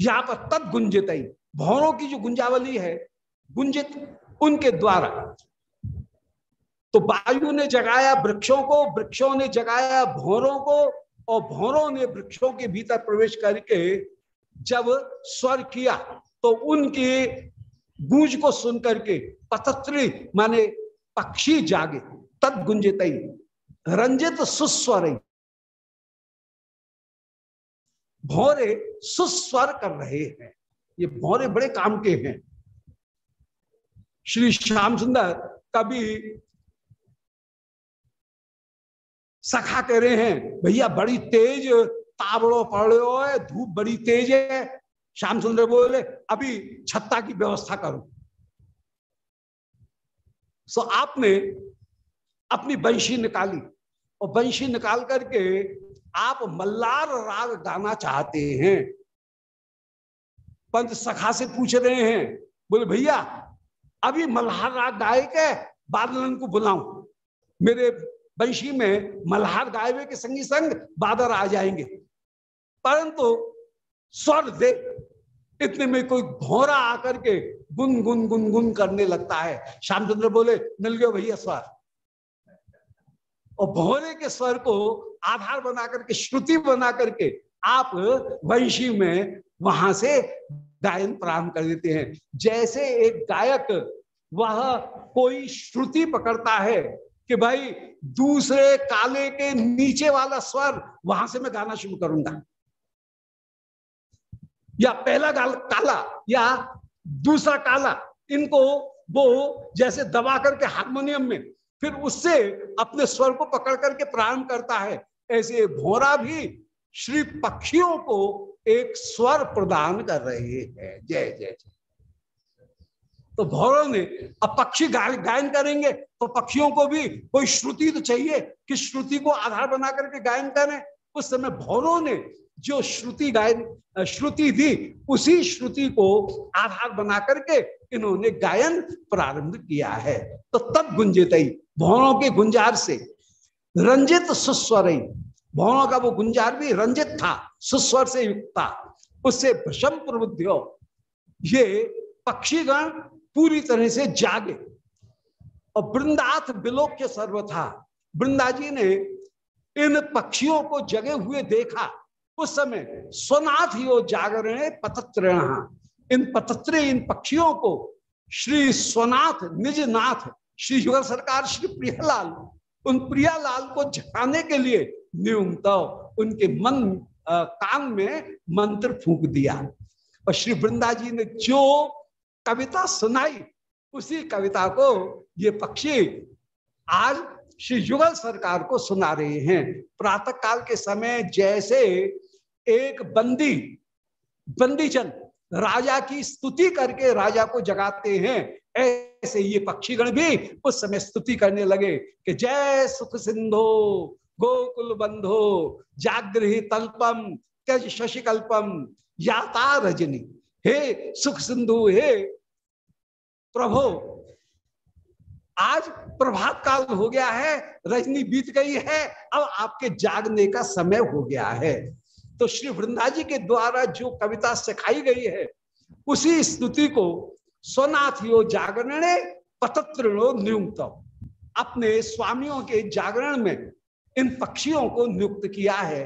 यहाँ पर तद गुंजित भौरों की जो गुंजावली है, गुंजित उनके द्वारा। तो वायु ने जगाया वृक्षों को, वृक्षों ने जगाया भौरों को और भौरों ने वृक्षों के भीतर प्रवेश करके जब स्वर किया तो उनकी गूंज को सुनकर के पतत्री, माने पक्षी जागे, तद गुंजित रंजित सुस्वर भौरे सुस्वर कर रहे हैं। ये भौरे बड़े काम के हैं। श्री श्याम सुंदर कभी सखा कह रहे हैं, भैया, बड़ी तेज ताबड़ो पड़ो है धूप बड़ी तेज है। श्याम सुंदर बोले, अभी छत्ता की व्यवस्था करो। सो आपने अपनी बंशी निकाली। और बंशी निकाल करके आप मल्लार राग गाना चाहते हैं। पंत सखा से पूछ रहे हैं, बोले, भैया, अभी मल्हार राग गाय के बादलन को बुलाऊं। मेरे बंशी में मल्हार गायवे के संगी संग बादर आ जाएँगे। परंतु स्वर दे इतने में कोई घोरा आकर के गुन गुन गुन गुन करने लगता है। श्यामचंद्र बोले, मिल गयो भैया स्वर। और भोरे के स्वर को आधार बना करके श्रुति बना करके आप वंशी में वहाँ से गायन प्रारंभ कर देते हैं। जैसे एक गायक वह कोई श्रुति पकड़ता है कि भाई दूसरे काले के नीचे वाला स्वर, वहाँ से मैं गाना शुरू करूँगा। या पहला काला या दूसरा काला, इनको वो जैसे दबा करके हारमोनियम में, फिर उससे अपने स्वर को पकड़ करके प्रारंभ करता है। ऐसे भोरा भी श्री पक्षियों को एक स्वर प्रदान कर रहे हैं। जय जय जय। तो भौरों ने, अब पक्षी गायन करेंगे तो पक्षियों को भी कोई श्रुति तो चाहिए कि श्रुति को आधार बना करके गायन करें। उस समय भौरों ने जो श्रुति गायन श्रुति दी, उसी श्रुति को आधार बना करके इन्होंने गायन प्रारंभ किया है। तो तब गुंजित भौरों के गुंजार से। रंजित सुस्वर भौरों का वो गुंजार भी रंजित था, सुस्वर से युक्त था। उससे भ्रम प्रबुद्ध ये पक्षीगण पूरी तरह से जागे। और वृंदाथ विलोक सर्व था। वृंदा जी ने इन पक्षियों को जगे हुए देखा। उस समय स्वनाथ यो जागरण पतत्र इन पतत्र, इन पक्षियों को श्री स्वनाथ निज नाथ श्री युगल सरकार, श्री प्रियालाल, उन प्रियालाल को जगाने के लिए नियुक्त उनके मन कान में मंत्र फूक दिया। और श्री वृंदा जी ने जो कविता सुनाई, उसी कविता को ये पक्षी आज श्री युगल सरकार को सुना रहे हैं। प्रातः काल के समय जैसे एक बंदी बंदीजन राजा की स्तुति करके राजा को जगाते हैं, ऐसे ये पक्षीगण भी उस समय स्तुति करने लगे कि जय सुख सिंधो, गोकुल बंधो, जागृह तल्पम, त्यज शशिकल्पम याता रजनी हे सुख सिंधु, हे प्रभु। आज प्रभात काल हो गया है, रजनी बीत गई है, अब आपके जागने का समय हो गया है। तो श्री वृंदा जी के द्वारा जो कविता सिखाई गई है, उसी स्तुति को स्वनाथियो जागरणे पतत्रणो नियुक्त अपने स्वामियों के जागरण में इन पक्षियों को नियुक्त किया है,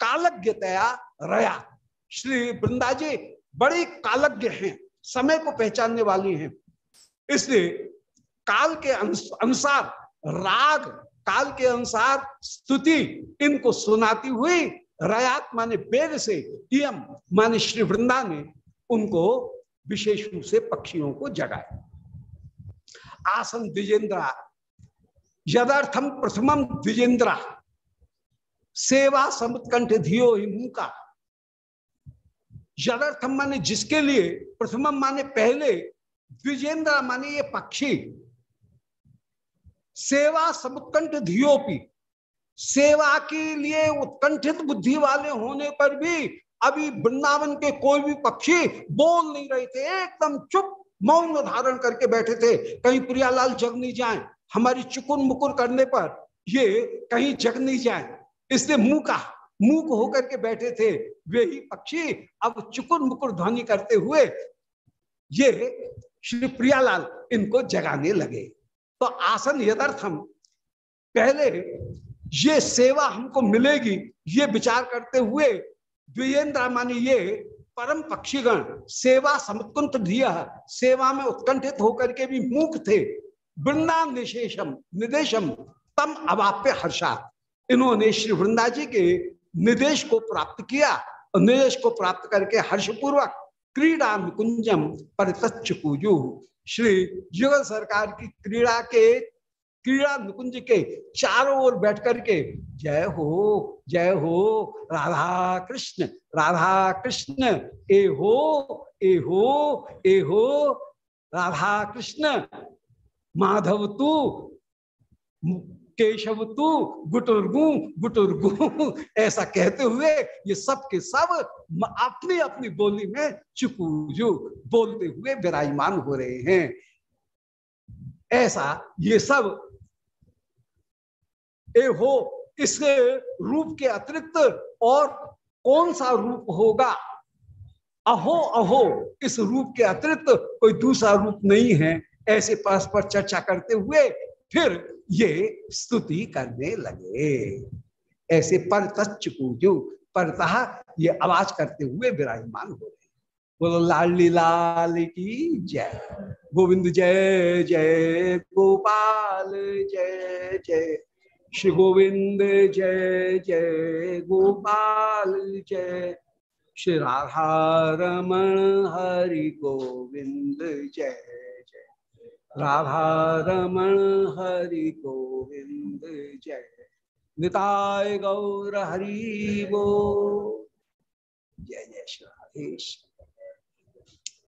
कालज्ञतया रया। श्री वृंदा जी बड़े कालज्ञ हैं, समय को पहचानने वाली हैं। इसलिए काल के अनुसार, राग, काल के अनुसार स्तुति, इनको सुनाती हुई रयात माने वेग से यम माने श्री वृंदा ने उनको विशेष रूप से पक्षियों को जगाया। आसन द्विजेंद्रा यदर्थम प्रथमम द्विजेंद्रा, सेवा समुत्कंठ धियो ही का यदर्थम माने जिसके लिए प्रथमम माने पहले, द्विजेंद्र माने ये पक्षी सेवा समुत्कंठ धियोपी। सेवा के लिए उत्कंठित बुद्धि वाले होने पर भी अभी वृंदावन के कोई भी पक्षी बोल नहीं रहे थे, एकदम चुप मौन धारण करके बैठे थे। कहीं प्रियालाल जग नहीं जाए, हमारी चुकुन मुकुर करने पर ये कहीं जग नहीं जाए। इसलिए मुँह का, मुँह होकर के बैठे थे। वे ही पक्षी अब चुकुर मुकुर ध्वनि करते हुए ये श्री प्रियालाल इनको जगाने लगे। तो आसन यदर्थम पहले ये सेवा हमको मिलेगी, ये विचार करते हुए द्विजेंद्र मानी ये परम पक्षीगण सेवा समुत्कुंठ दिया सेवा में उत्कंठित होकर के भी मूक थे। वृंदा निशेषम निदेशम, तम अवाप्य हर्षा इन्होंने श्री वृंदा जी के निदेश को प्राप्त किया और निदेश को प्राप्त करके हर्षपूर्वक क्रीड़ा निकुंजम परितचुकुजु श्री युगल सरकार की क्रीड़ा के, क्रीड़ा निकुंज के चारों ओर बैठ करके, जय हो जय हो, राधा कृष्ण राधा कृष्ण, ए हो ए हो ए हो, राधा कृष्ण, माधव तू केशव तू गुटुरगु गुटुरगु। ऐसा कहते हुए ये सब के सब अपनी अपनी बोली में चुकूजू बोलते हुए विराजमान हो रहे हैं। ऐसा ये सब ए हो, इस रूप के अतिरिक्त और कौन सा रूप होगा? अहो अहो, इस रूप के अतिरिक्त कोई दूसरा रूप नहीं है। ऐसे परस्पर चर्चा करते हुए फिर ये स्तुति करने लगे। ऐसे पर तत्चुकूजू परतः ये आवाज़ करते हुए विराजमान हो रहे बोलो, लाली लाल की जय। गोविंद जय जय गोपाल, जय जय। श्री गोविंद जय जय गोपाल, जय। श्री राधा रमण हरि गोविंद जय। राधा रमण हरि गोविंद जय। निताय गौर हरि गो जय जय श्री राधेश